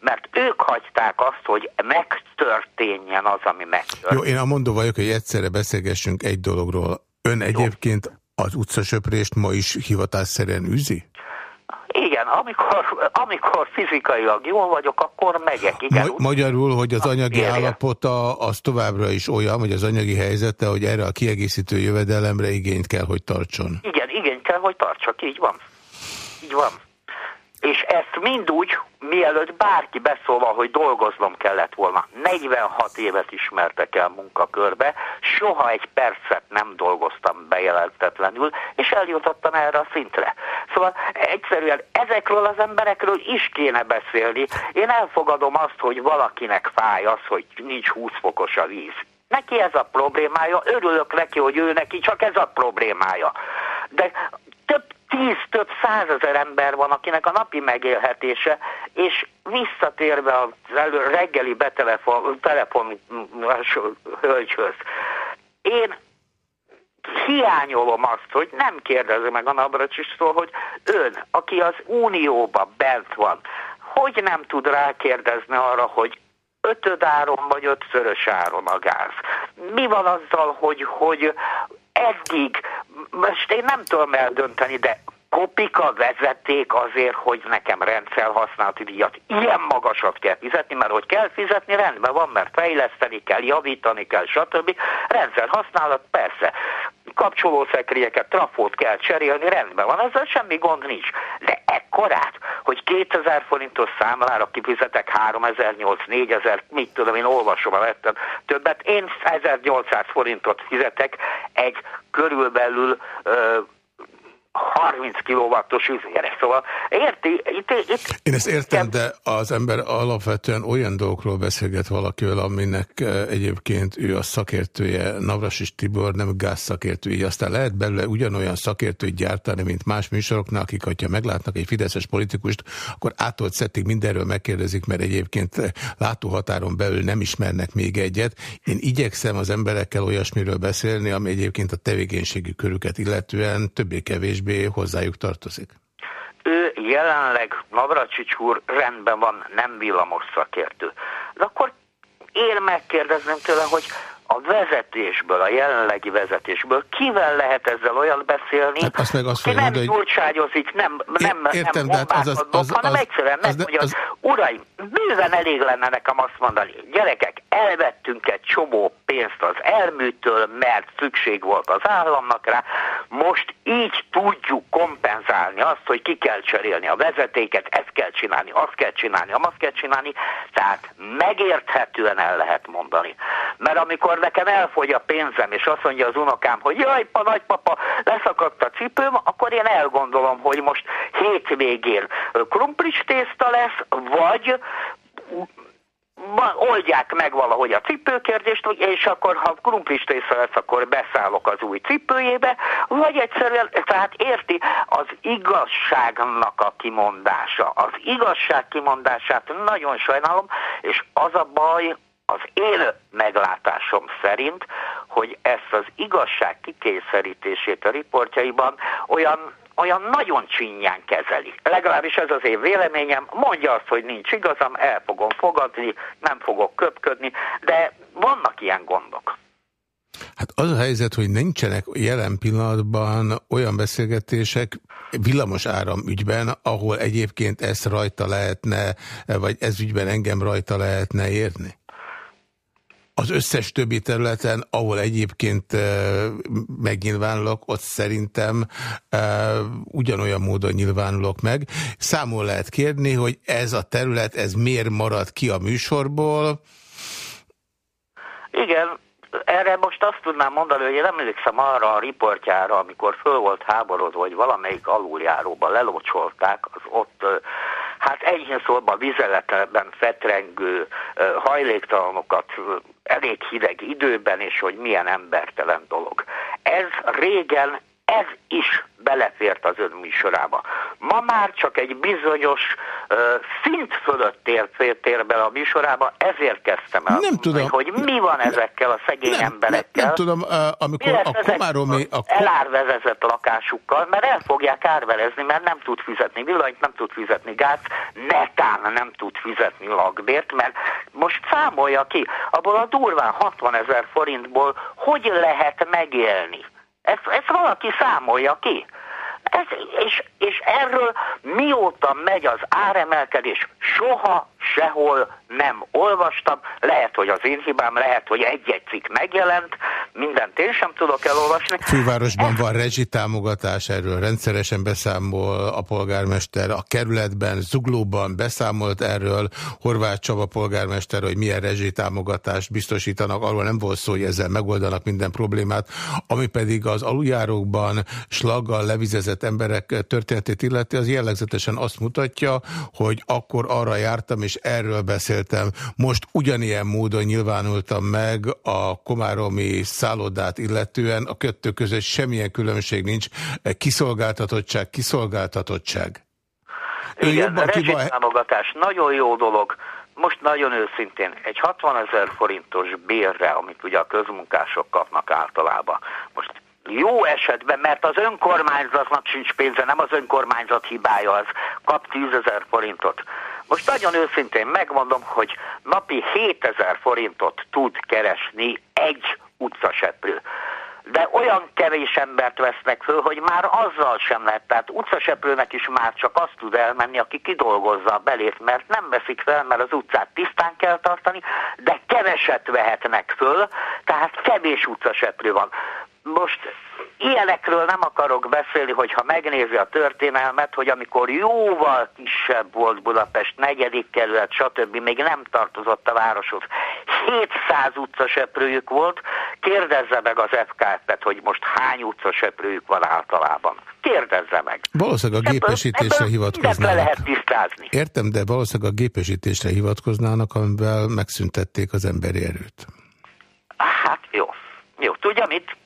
Mert ők hagyták azt, hogy megtörténjen az, ami megtörtént.
Jó, én a mondó vagyok, hogy egyszerre beszélgessünk egy dologról. Ön egyébként az utcasöprést ma is hivatásszerűen űzi?
Igen, amikor, amikor fizikailag jól vagyok, akkor megyek. Igen,
Ma magyarul, hogy az anyagi érje. állapota az továbbra is olyan, hogy az anyagi helyzete, hogy erre a kiegészítő jövedelemre igényt kell, hogy tartson.
Igen, igényt kell, hogy tartsak, így van. Így van. És ezt mind úgy, mielőtt bárki beszólva, hogy dolgoznom kellett volna. 46 évet ismertek el munkakörbe, soha egy percet nem dolgoztam bejelentetlenül, és eljutottam erre a szintre. Szóval egyszerűen ezekről az emberekről is kéne beszélni. Én elfogadom azt, hogy valakinek fáj az, hogy nincs 20 fokos a víz. Neki ez a problémája, örülök neki, hogy ő neki csak ez a problémája. De több tíz, több százezer ember van, akinek a napi megélhetése, és visszatérve az elő reggeli betelefon telefon hölgyhöz, én hiányolom azt, hogy nem kérdezi meg a Nabracsistól, hogy ön, aki az Unióba bent van, hogy nem tud rákérdezni arra, hogy ötöd áron vagy ötszörös áron a gáz. Mi van azzal, hogy, hogy eddig, most én nem tudom eldönteni, de kopik a vezeték azért, hogy nekem rendszerhasználati díjat ilyen magasat kell fizetni, mert hogy kell fizetni, rendben van, mert fejleszteni kell, javítani kell, stb. Rendszerhasználat, persze. Kapcsolószekrélyeket, trafót kell cserélni, rendben van, ezzel semmi gond nincs. De ekkorát, hogy 2000 forintos számlára kifizetek 3008, 4000, mit tudom, én olvasom a lettem többet, én 1800 forintot fizetek egy körülbelül 30 kW-os üzére. Szóval érti? Itt, itt,
Én ezt értem, de az ember alapvetően olyan dolgokról beszélget valakivel, aminek eh, egyébként ő a szakértője, Navrasis Tibor nem gázszakértője. Aztán lehet belőle ugyanolyan szakértőt gyártani, mint más műsoroknál, akik, ha meglátnak egy fideszes politikust, akkor átolt szettig mindenről megkérdezik, mert egyébként eh, látóhatáron belül nem ismernek még egyet. Én igyekszem az emberekkel olyasmiről beszélni, ami egyébként a tevékenységi körüket illetően többé-kevésbé kevésbé hozzájuk tartozik?
Ő jelenleg, Navracsics úr, rendben van, nem villamos szakértő. De akkor én megkérdezném tőle, hogy a vezetésből, a jelenlegi vezetésből kivel lehet ezzel olyan beszélni, hát azt meg azt ki nem gyurcságyozik, nem, nem, értem, nem az, az, az, hanem az, egyszerűen az, megmondja, az, az, uraim, bőven elég lenne nekem azt mondani, gyerekek, elvettünk egy csomó pénzt az elműtől, mert szükség volt az államnak rá, most így tudjuk kompenzálni azt, hogy ki kell cserélni a vezetéket, ezt kell csinálni, azt kell csinálni, azt kell csinálni, tehát megérthetően el lehet mondani. Mert amikor amikor nekem elfogy a pénzem, és azt mondja az unokám, hogy jaj, pa, nagypapa, leszakadt a cipőm, akkor én elgondolom, hogy most hétvégén krumplis tészta lesz, vagy oldják meg valahogy a cipőkérdést, és akkor ha krumplis tészta lesz, akkor beszállok az új cipőjébe, vagy egyszerűen, tehát érti, az igazságnak a kimondása, az igazság kimondását nagyon sajnálom, és az a baj, az én meglátásom szerint, hogy ezt az igazság kikényszerítését a riportjaiban olyan olyan nagyon csinyán kezeli. Legalábbis ez az én véleményem. Mondja azt, hogy nincs igazam, el fogom fogadni, nem fogok köpködni, de vannak ilyen gondok.
Hát Az a helyzet, hogy nincsenek jelen pillanatban olyan beszélgetések villamos áram ügyben, ahol egyébként ezt rajta lehetne, vagy ez ügyben engem rajta lehetne érni? Az összes többi területen, ahol egyébként megnyilvánulok, ott szerintem ugyanolyan módon nyilvánulok meg. Számol lehet kérni, hogy ez a terület, ez miért marad ki a műsorból?
Igen, erre most azt tudnám mondani, hogy én emlékszem arra a riportjára, amikor föl volt háborodva, hogy valamelyik aluljáróban lelocsolták az ott hát enyhén szólva vizeletben fetrengő hajléktalanokat elég hideg időben, és hogy milyen embertelen dolog. Ez régen ez is belefért az ön műsorába. Ma már csak egy bizonyos uh, szint fölött ért, tér bele a műsorába, ezért kezdtem el.
Nem tudom.
Hogy mi van ezekkel a szegény
nem,
emberekkel.
Nem, nem tudom, uh, amikor a komáromi... A
elárvezezett lakásukkal, mert el fogják árverezni, mert nem tud fizetni villanyt, nem tud fizetni gáz, netán nem tud fizetni lakbért, mert most számolja ki, abból a durván 60 ezer forintból hogy lehet megélni? Ezt, ezt valaki számolja ki. Ez, és, és erről mióta megy az áremelkedés, soha sehol nem olvastam. Lehet, hogy az én hibám, lehet, hogy egy-egy cikk megjelent, mindent én sem tudok elolvasni.
Fővárosban van rezsitámogatás, erről rendszeresen beszámol a polgármester, a kerületben, Zuglóban beszámolt erről Horváth Csaba polgármester, hogy milyen rezsitámogatást biztosítanak, arról nem volt szó, hogy ezzel megoldanak minden problémát, ami pedig az aluljárókban slaggal levizezett emberek történetét illeti, az jellegzetesen azt mutatja, hogy akkor arra jártam, és erről beszéltem. Most ugyanilyen módon nyilvánultam meg a komáromi szállodát illetően, a kettő között semmilyen különbség nincs, kiszolgáltatottság, kiszolgáltatottság.
Ő Igen, támogatás nagyon jó dolog. Most nagyon őszintén, egy 60 ezer forintos bérre, amit ugye a közmunkások kapnak általában, most jó esetben, mert az önkormányzatnak sincs pénze, nem az önkormányzat hibája az, kap 10 ezer forintot. Most nagyon őszintén megmondom, hogy napi 7000 forintot tud keresni egy utcaseprő de olyan kevés embert vesznek föl, hogy már azzal sem lehet. Tehát utcaseprőnek is már csak azt tud elmenni, aki kidolgozza a belét, mert nem veszik fel, mert az utcát tisztán kell tartani, de keveset vehetnek föl, tehát kevés utcaseprő van. Most ilyenekről nem akarok beszélni, hogyha megnézi a történelmet, hogy amikor jóval kisebb volt Budapest, negyedik kerület, stb. még nem tartozott a városhoz. 700 utcaseprőjük volt, kérdezze meg az FKF-et, hogy most hány utcaseprőjük van általában. Kérdezze meg.
Valószínűleg a gépesítésre ebből, hivatkoznának.
Le lehet tisztázni.
Értem, de valószínűleg a gépesítésre hivatkoznának, amivel megszüntették az emberi erőt.
Hát jó. Jó, tudja mit?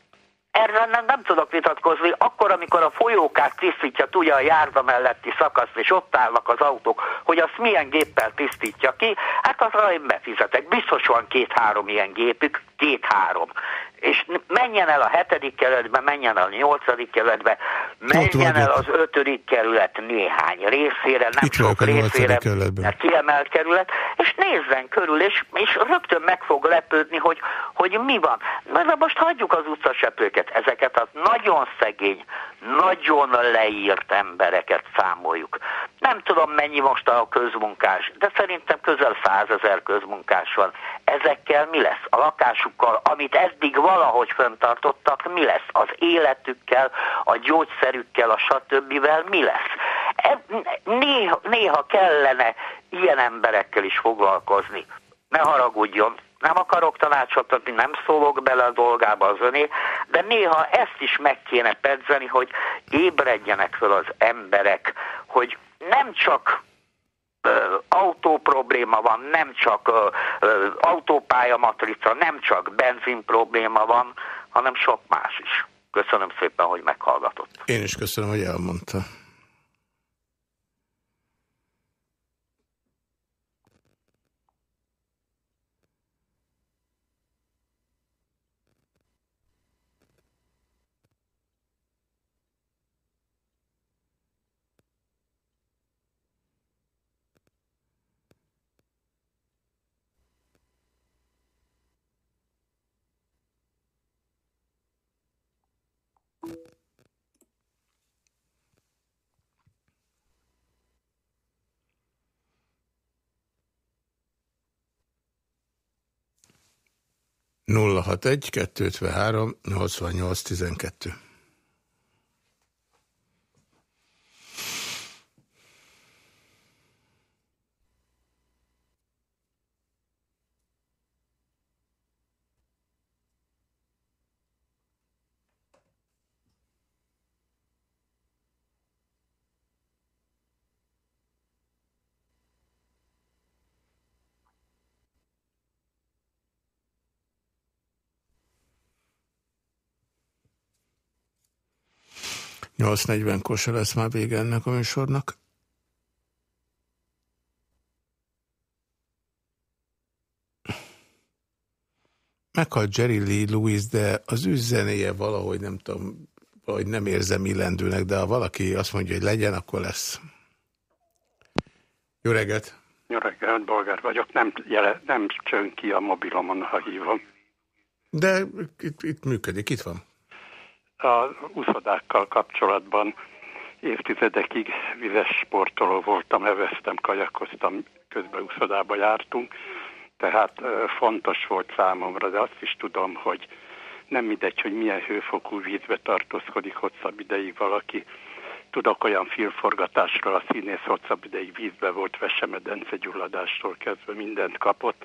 Erről nem, nem tudok vitatkozni. Akkor, amikor a folyókát tisztítja, tudja a járda melletti szakaszt, és ott állnak az autók, hogy azt milyen géppel tisztítja ki, hát azra én befizetek. Biztos van két-három ilyen gépük, két-három és menjen el a hetedik kerületbe, menjen el a nyolcadik kerületbe, menjen el az ötödik kerület néhány részére, nem Itt sok részére, mert kiemelt kerület, és nézzen körül, és, és rögtön meg fog lepődni, hogy, hogy mi van. Na, most hagyjuk az utcaseprőket, ezeket a nagyon szegény, nagyon leírt embereket számoljuk. Nem tudom mennyi most a közmunkás, de szerintem közel százezer közmunkás van. Ezekkel mi lesz? A lakásukkal, amit eddig valahogy föntartottak, mi lesz? Az életükkel, a gyógyszerükkel, a stb. mi lesz? E, néha, néha kellene ilyen emberekkel is foglalkozni. Ne haragudjon, nem akarok tanácsot adni, nem szólok bele a dolgába az öné, de néha ezt is meg kéne pedzeni, hogy ébredjenek föl az emberek, hogy nem csak autó probléma van, nem csak autópálya matrica, nem csak benzin probléma van, hanem sok más is. Köszönöm szépen, hogy meghallgatott.
Én is köszönöm, hogy elmondta. 061 253 88 12 8.40-kor se lesz már vége ennek a műsornak. Meghalt Jerry Lee Lewis, de az ő zenéje valahogy nem tudom, vagy nem érzem illendőnek, de ha valaki azt mondja, hogy legyen, akkor lesz. Jó reggelt!
Jó reggelt, bolgár vagyok. Nem, jele, nem csön ki a mobilomon, ha hívom.
De itt, itt működik, itt van
a úszodákkal kapcsolatban évtizedekig vizes sportoló voltam, eveztem, kajakoztam, közben úszodába jártunk, tehát fontos volt számomra, de azt is tudom, hogy nem mindegy, hogy milyen hőfokú vízbe tartózkodik hosszabb ideig valaki. Tudok olyan filmforgatásról, a színész hosszabb ideig vízbe volt, vesemedence gyulladástól kezdve mindent kapott,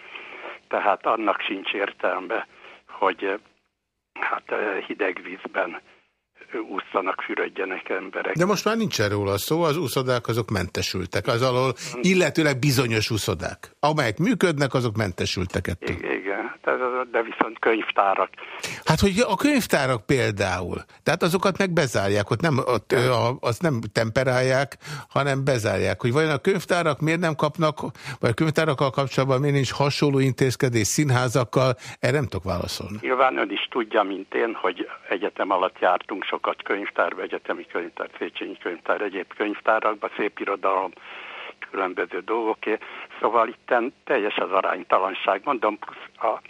tehát annak sincs értelme, hogy hát hideg vízben úszanak, fürödjenek emberek.
De most már nincs erről a szó, az úszodák azok mentesültek, az alól, illetőleg bizonyos úszodák. Amelyek működnek, azok mentesültek ettől.
Igen, de viszont könyvtárak.
Hát, hogy a könyvtárak például, tehát azokat meg bezárják, ott nem, ott, azt nem temperálják, hanem bezárják. Hogy vajon a könyvtárak miért nem kapnak, vagy a könyvtárakkal kapcsolatban miért nincs hasonló intézkedés színházakkal, erre nem tudok válaszolni.
Nyilván ön is tudja, mint én, hogy egyetem alatt jártunk sokat könyvtárba, egyetemi könyvtár, Széchenyi könyvtár, egyéb könyvtárakba, szép irodalom, különböző dolgoké. Szóval itt teljes az aránytalanság. Mondom, plusz a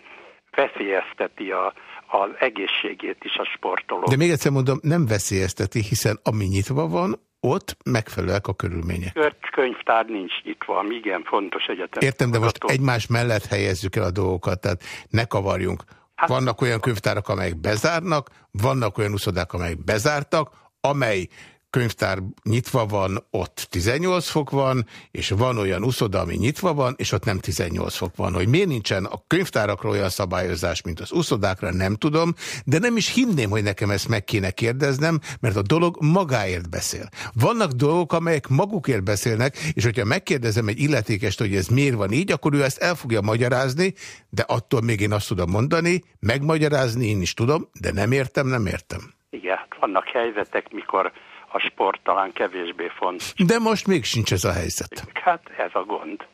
veszélyezteti a, az egészségét is a sportoló.
De még egyszer mondom, nem veszélyezteti, hiszen ami nyitva van, ott megfelelőek a körülmények.
Könyvtár nincs nyitva, igen fontos egyetem.
Értem, de most egymás mellett helyezzük el a dolgokat, tehát ne kavarjunk. Hát, vannak olyan könyvtárak, amelyek bezárnak, vannak olyan uszodák, amelyek bezártak, amely könyvtár nyitva van, ott 18 fok van, és van olyan uszoda, ami nyitva van, és ott nem 18 fok van. Hogy miért nincsen a könyvtárakról olyan szabályozás, mint az uszodákra, nem tudom, de nem is hinném, hogy nekem ezt meg kéne kérdeznem, mert a dolog magáért beszél. Vannak dolgok, amelyek magukért beszélnek, és hogyha megkérdezem egy illetékest, hogy ez miért van így, akkor ő ezt el fogja magyarázni, de attól még én azt tudom mondani, megmagyarázni én is tudom, de nem értem, nem értem.
Igen, vannak helyzetek, mikor a sport talán kevésbé fontos.
De most még sincs ez a helyzet.
Hát ez a gond.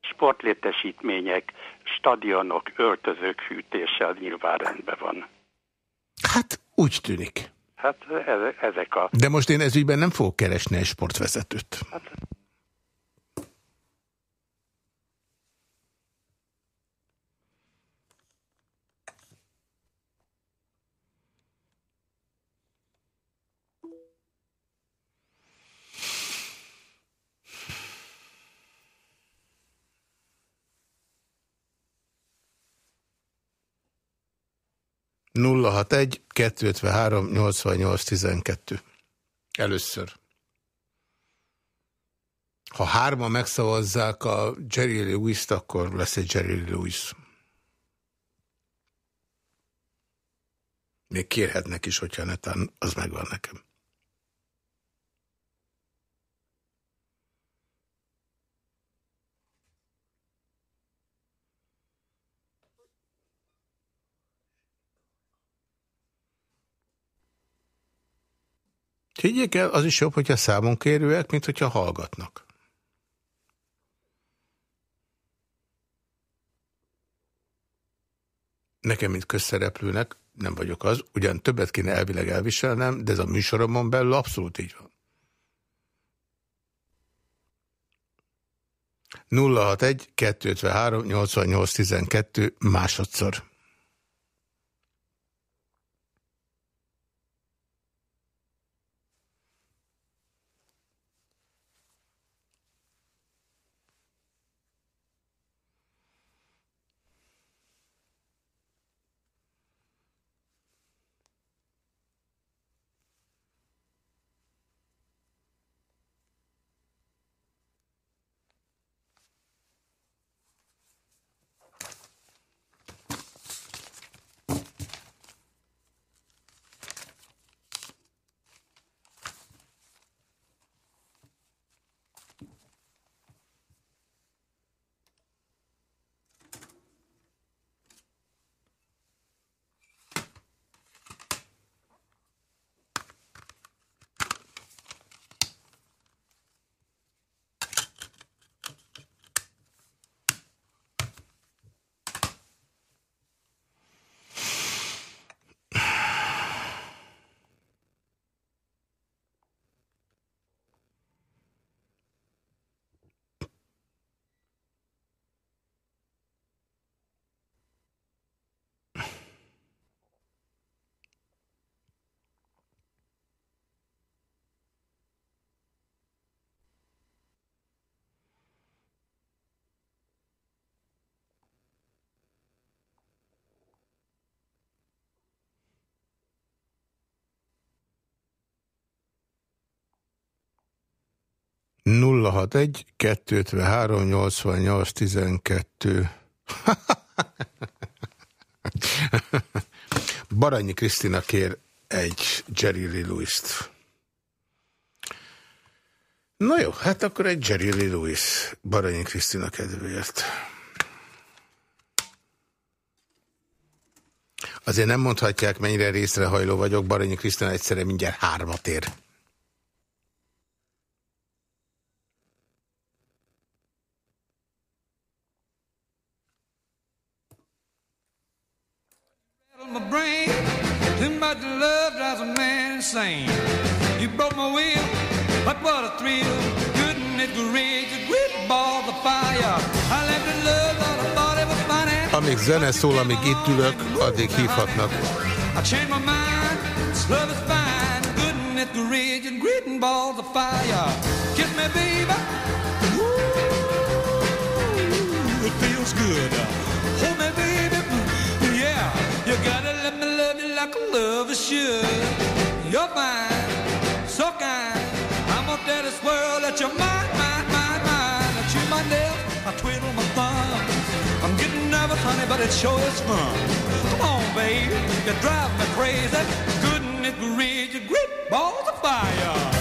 Sportlétesítmények, stadionok, öltözők hűtéssel nyilván rendben van.
Hát úgy tűnik.
Hát ezek a...
De most én ezügyben nem fogok keresni egy sportvezetőt. Hát 061 253 88 12. Először. Ha hárman megszavazzák a Jerry Lewis-t, akkor lesz egy Jerry Lewis. Még kérhetnek is, hogyha netán az megvan nekem. Higgyék el, az is jobb, hogyha számon kérőek, mint hogyha hallgatnak. Nekem, mint közszereplőnek, nem vagyok az, ugyan többet kéne elvileg elviselnem, de ez a műsoromon belül abszolút így van. 061 253 88 12 másodszor.
061 253 88 12 Baranyi Krisztina kér egy Jerry Lee Lewis-t. Na jó, hát akkor egy Jerry Lee Lewis Baranyi Krisztina kedvéért. Azért nem mondhatják, mennyire részrehajló vagyok, Baranyi Krisztina egyszerre mindjárt hármat ér. Insane. You broke my will, but what a thrill. Couldn't it great, grit ball the fire. I left in love, all I thought it was fine. Amíg zene szól, amíg itt ülök, addig hívhatnak. I changed my mind, this love is fine. Couldn't it great, you grit ball the fire. Kiss me, baby. Ooh, it feels good. Hold me, baby. You gotta let me love you like a lover should. You're fine, so kind. I'm gonna tell this world that you're mine, mine, mine, mine. I chew my nails, I twiddle my thumbs. I'm getting nervous, honey, but it sure is fun. Come on, baby, you drive me crazy. Read your great balls of fire?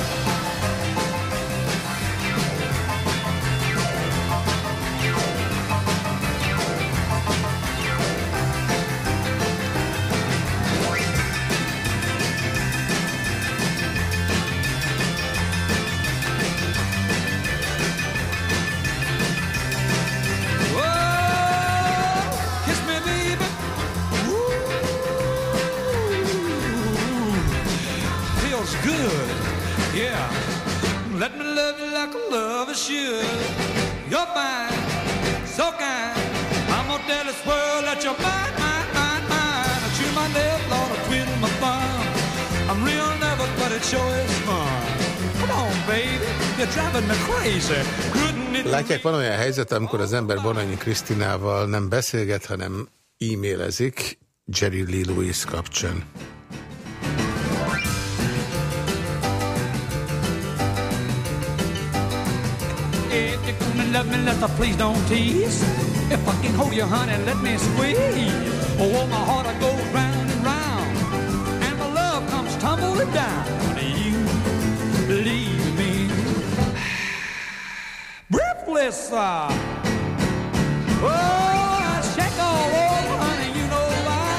Látják, van olyan helyzet, amikor az ember Bonanyi Krisztinával nem beszélget, hanem e-mailezik Jerry Lee Lewis kapcsán. love me, let the please don't tease. If I can hold you, honey, let me squeeze. Oh, my heart goes round and round, and my love comes tumbling down. Uh. Oh, I shake all over, honey, you know why?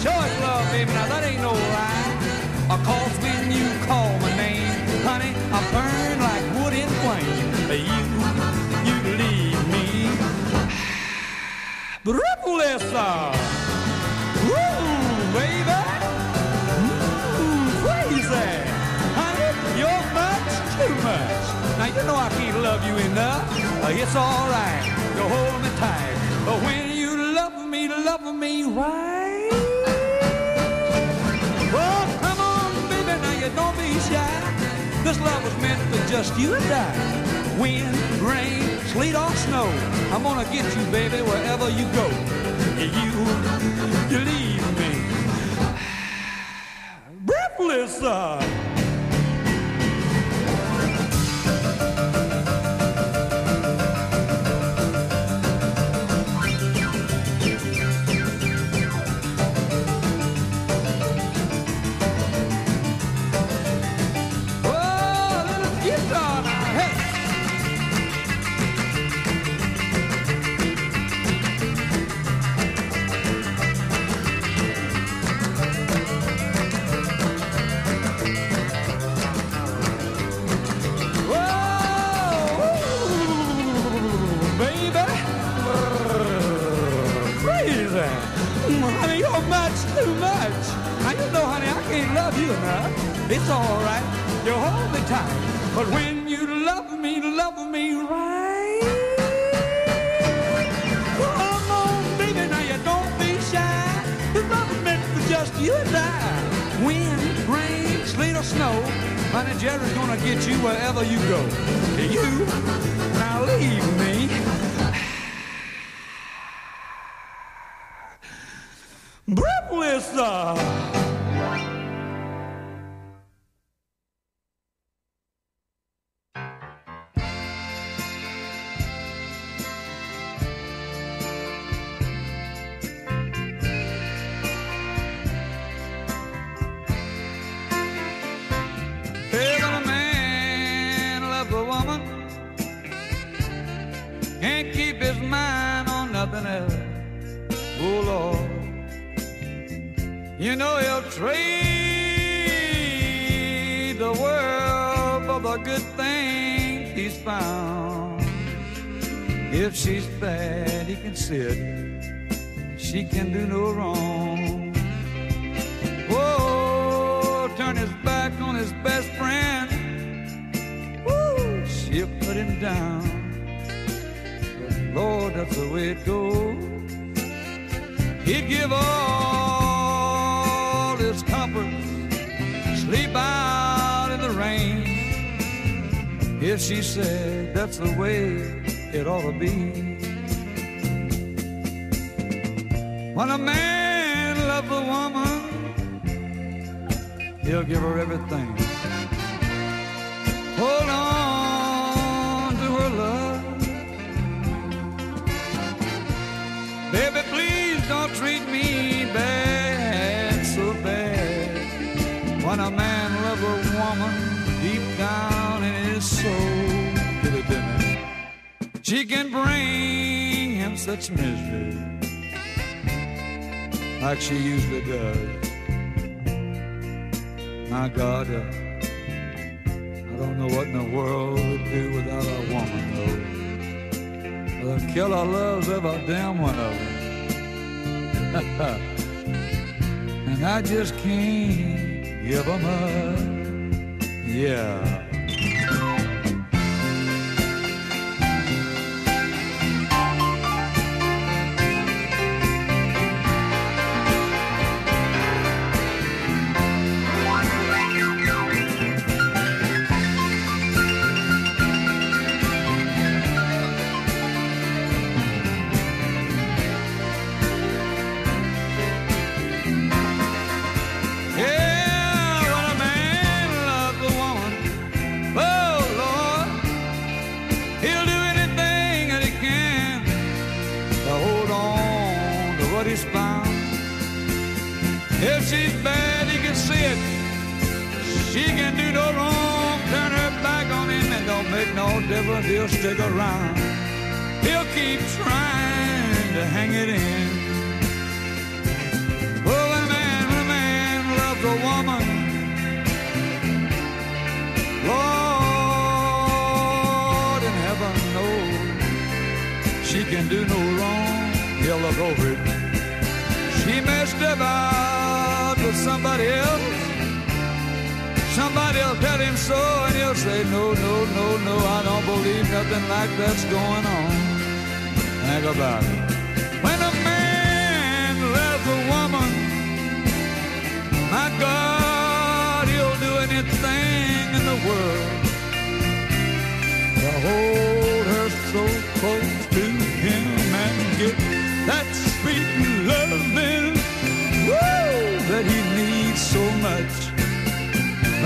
Sure it's love, baby, now that ain't no lie. Of course, when you call my name, honey, I burn like wood in flame. You Breathless. Woo, baby. Ooh, crazy. Honey, you're much too much. Now, you know I can't love you enough. Uh, it's all right. You hold me tight. But when you love me, love me right. Oh, come on, baby, now you don't be shy. This love was meant for just you and I wind, rain, sleet or snow. I'm gonna get you, baby, wherever you go. You, you leave me breathless. Uh. Nothing else. Oh Lord, you know he'll trade the world for the good things he's found. If she's bad, he can see it. She can do no wrong. Whoa, turn his back on his best friend. Woo, she'll put him down. Lord, that's the way it goes. He'd give all his comforts, sleep out in the rain. If she said that's the way it ought to be. When a man loves a woman, he'll give her everything. Hold on treat me bad, so bad. When a man loves a woman deep down in his soul. She can bring him such misery like she usually does. My God, uh, I don't know what in the world would do without a woman, though. The killer loves every damn one of them. and I just can't give them up. Yeah.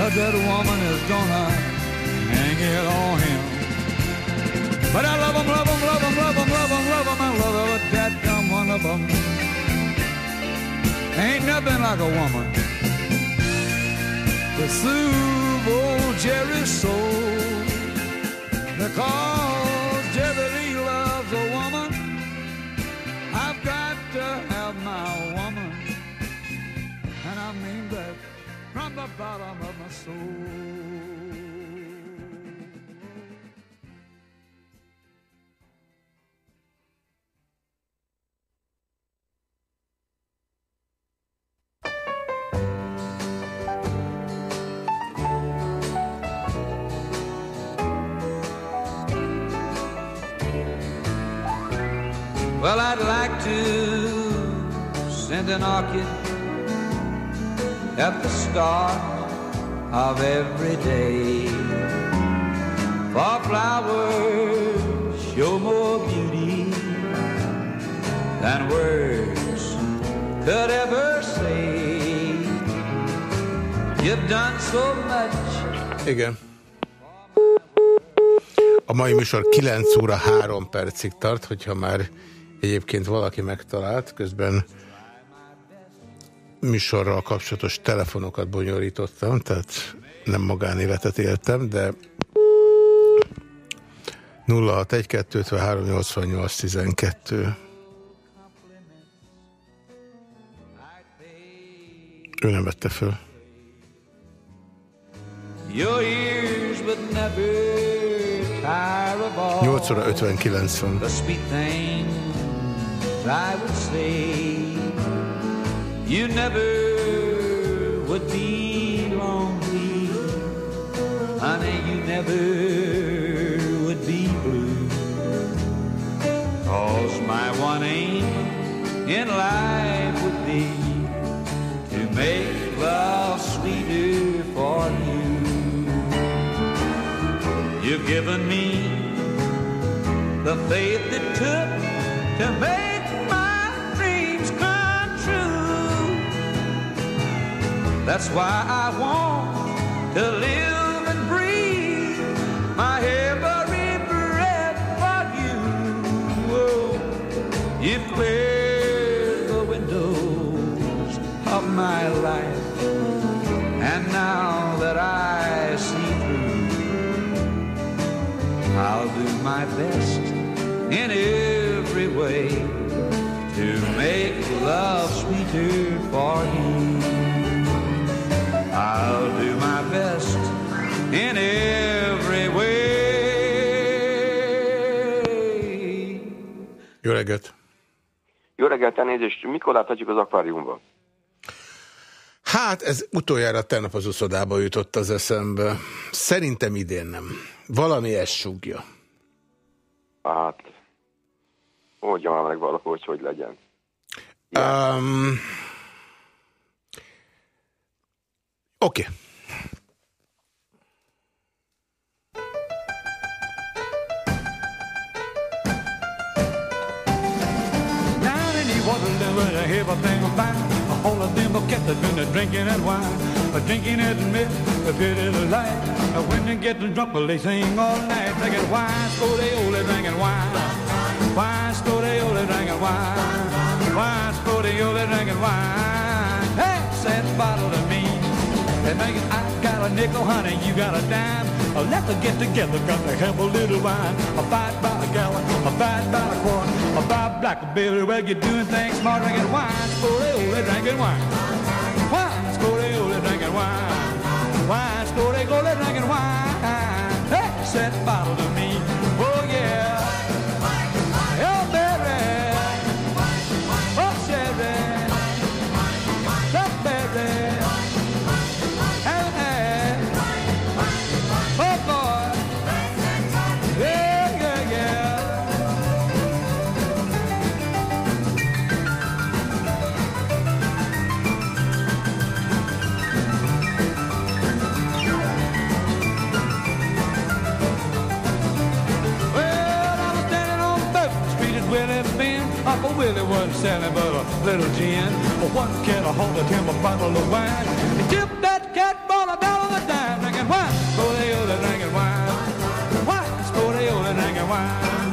But dead woman is gonna hang it on him. But I love him, love him, love him, love him, love him, love him, I love but dumb one of them. Ain't nothing like a woman to soothe old Jerry's soul. Because from the bottom of my soul. Well, I'd like to send an orchid at the start of every day. For flowers show more beauty than words could ever say. You've done so much.
Igen. A mai műsor 9 óra 3 percig tart, hogyha már egyébként valaki megtalált, közben műsorral kapcsolatos telefonokat bonyolítottam, tehát nem magánéletet éltem, de 061-253-88-12 Ő nem vette föl.
Your ears would never tire of all The sweet things I would say. You never would be lonely, honey. You never would be blue. Cause my one aim in life would be to make love sweeter for you. You've given me the faith it took to make That's why I want to live and breathe my every breath for you. Oh, you clear the windows of my life, and now that I see through. I'll do my best in every way to make love sweeter for you. I'll do my best in every way.
Jó reggelt!
Jó reggelt, elnézést, mikor láthatjuk az akváriumban?
Hát ez utoljára tegnap az uszodába jutott az eszembe. Szerintem idén nem. Valami ezt súgja.
Hát, oldja már meg valaki, hogy hogy legyen.
Um,
all of them kept been a drinking that wine, a drinking the a bit of the light. And when they get drunk, well, they sing all night, drinking wine, so they only wine. Wine, so they only wine. Wine, so they only wine. They thinking I got a nickel, honey, you got a dime. Uh, let's get together, gonna have a little wine. A fight by a gallon, a fight by a quart, a five blackberry. Well, you're doing things smart, drinking wine, sporty, only drinking wine. Wine, sporty, only drinking wine. Wine, sporty, only drinking wine. Hey, set bottle wasn't selling but a little gin. But one cat holded him a bottle of wine. He tipped that cat ball a dollar a dime, drinking wine. Sporty-ola drinking wine. Wine, sporty-ola drinking wine.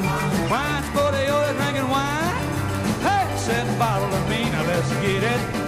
Wine, sporty-ola drinking wine. Hey, said bottle of me, now let's get it.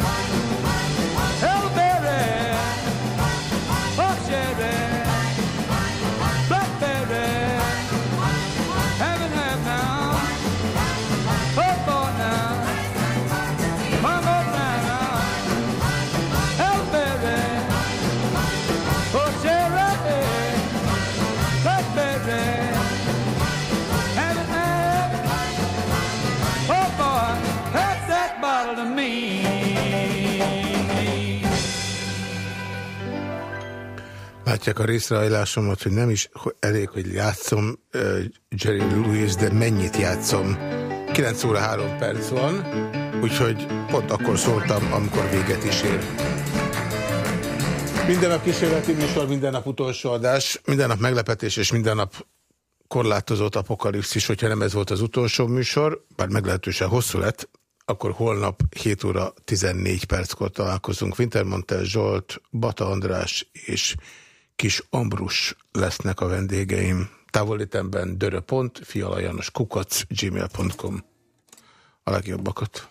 Látják a részrehajlásomat, hogy nem is elég, hogy játszom uh, Jerry Lewis, de mennyit játszom. 9 óra 3 perc van, úgyhogy pont akkor szóltam, amikor véget is ér. Minden nap kísérleti műsor, minden nap utolsó adás, minden nap meglepetés és minden nap korlátozott apokalipszis, hogyha nem ez volt az utolsó műsor, bár meglehetősen hosszú lett, akkor holnap 7 óra 14 perckor találkozunk. Wintermantel Zsolt, Bata András és Kis Ambrus lesznek a vendégeim. Távolítemben dörö.fialajanos kukac gmail.com A legjobbakat.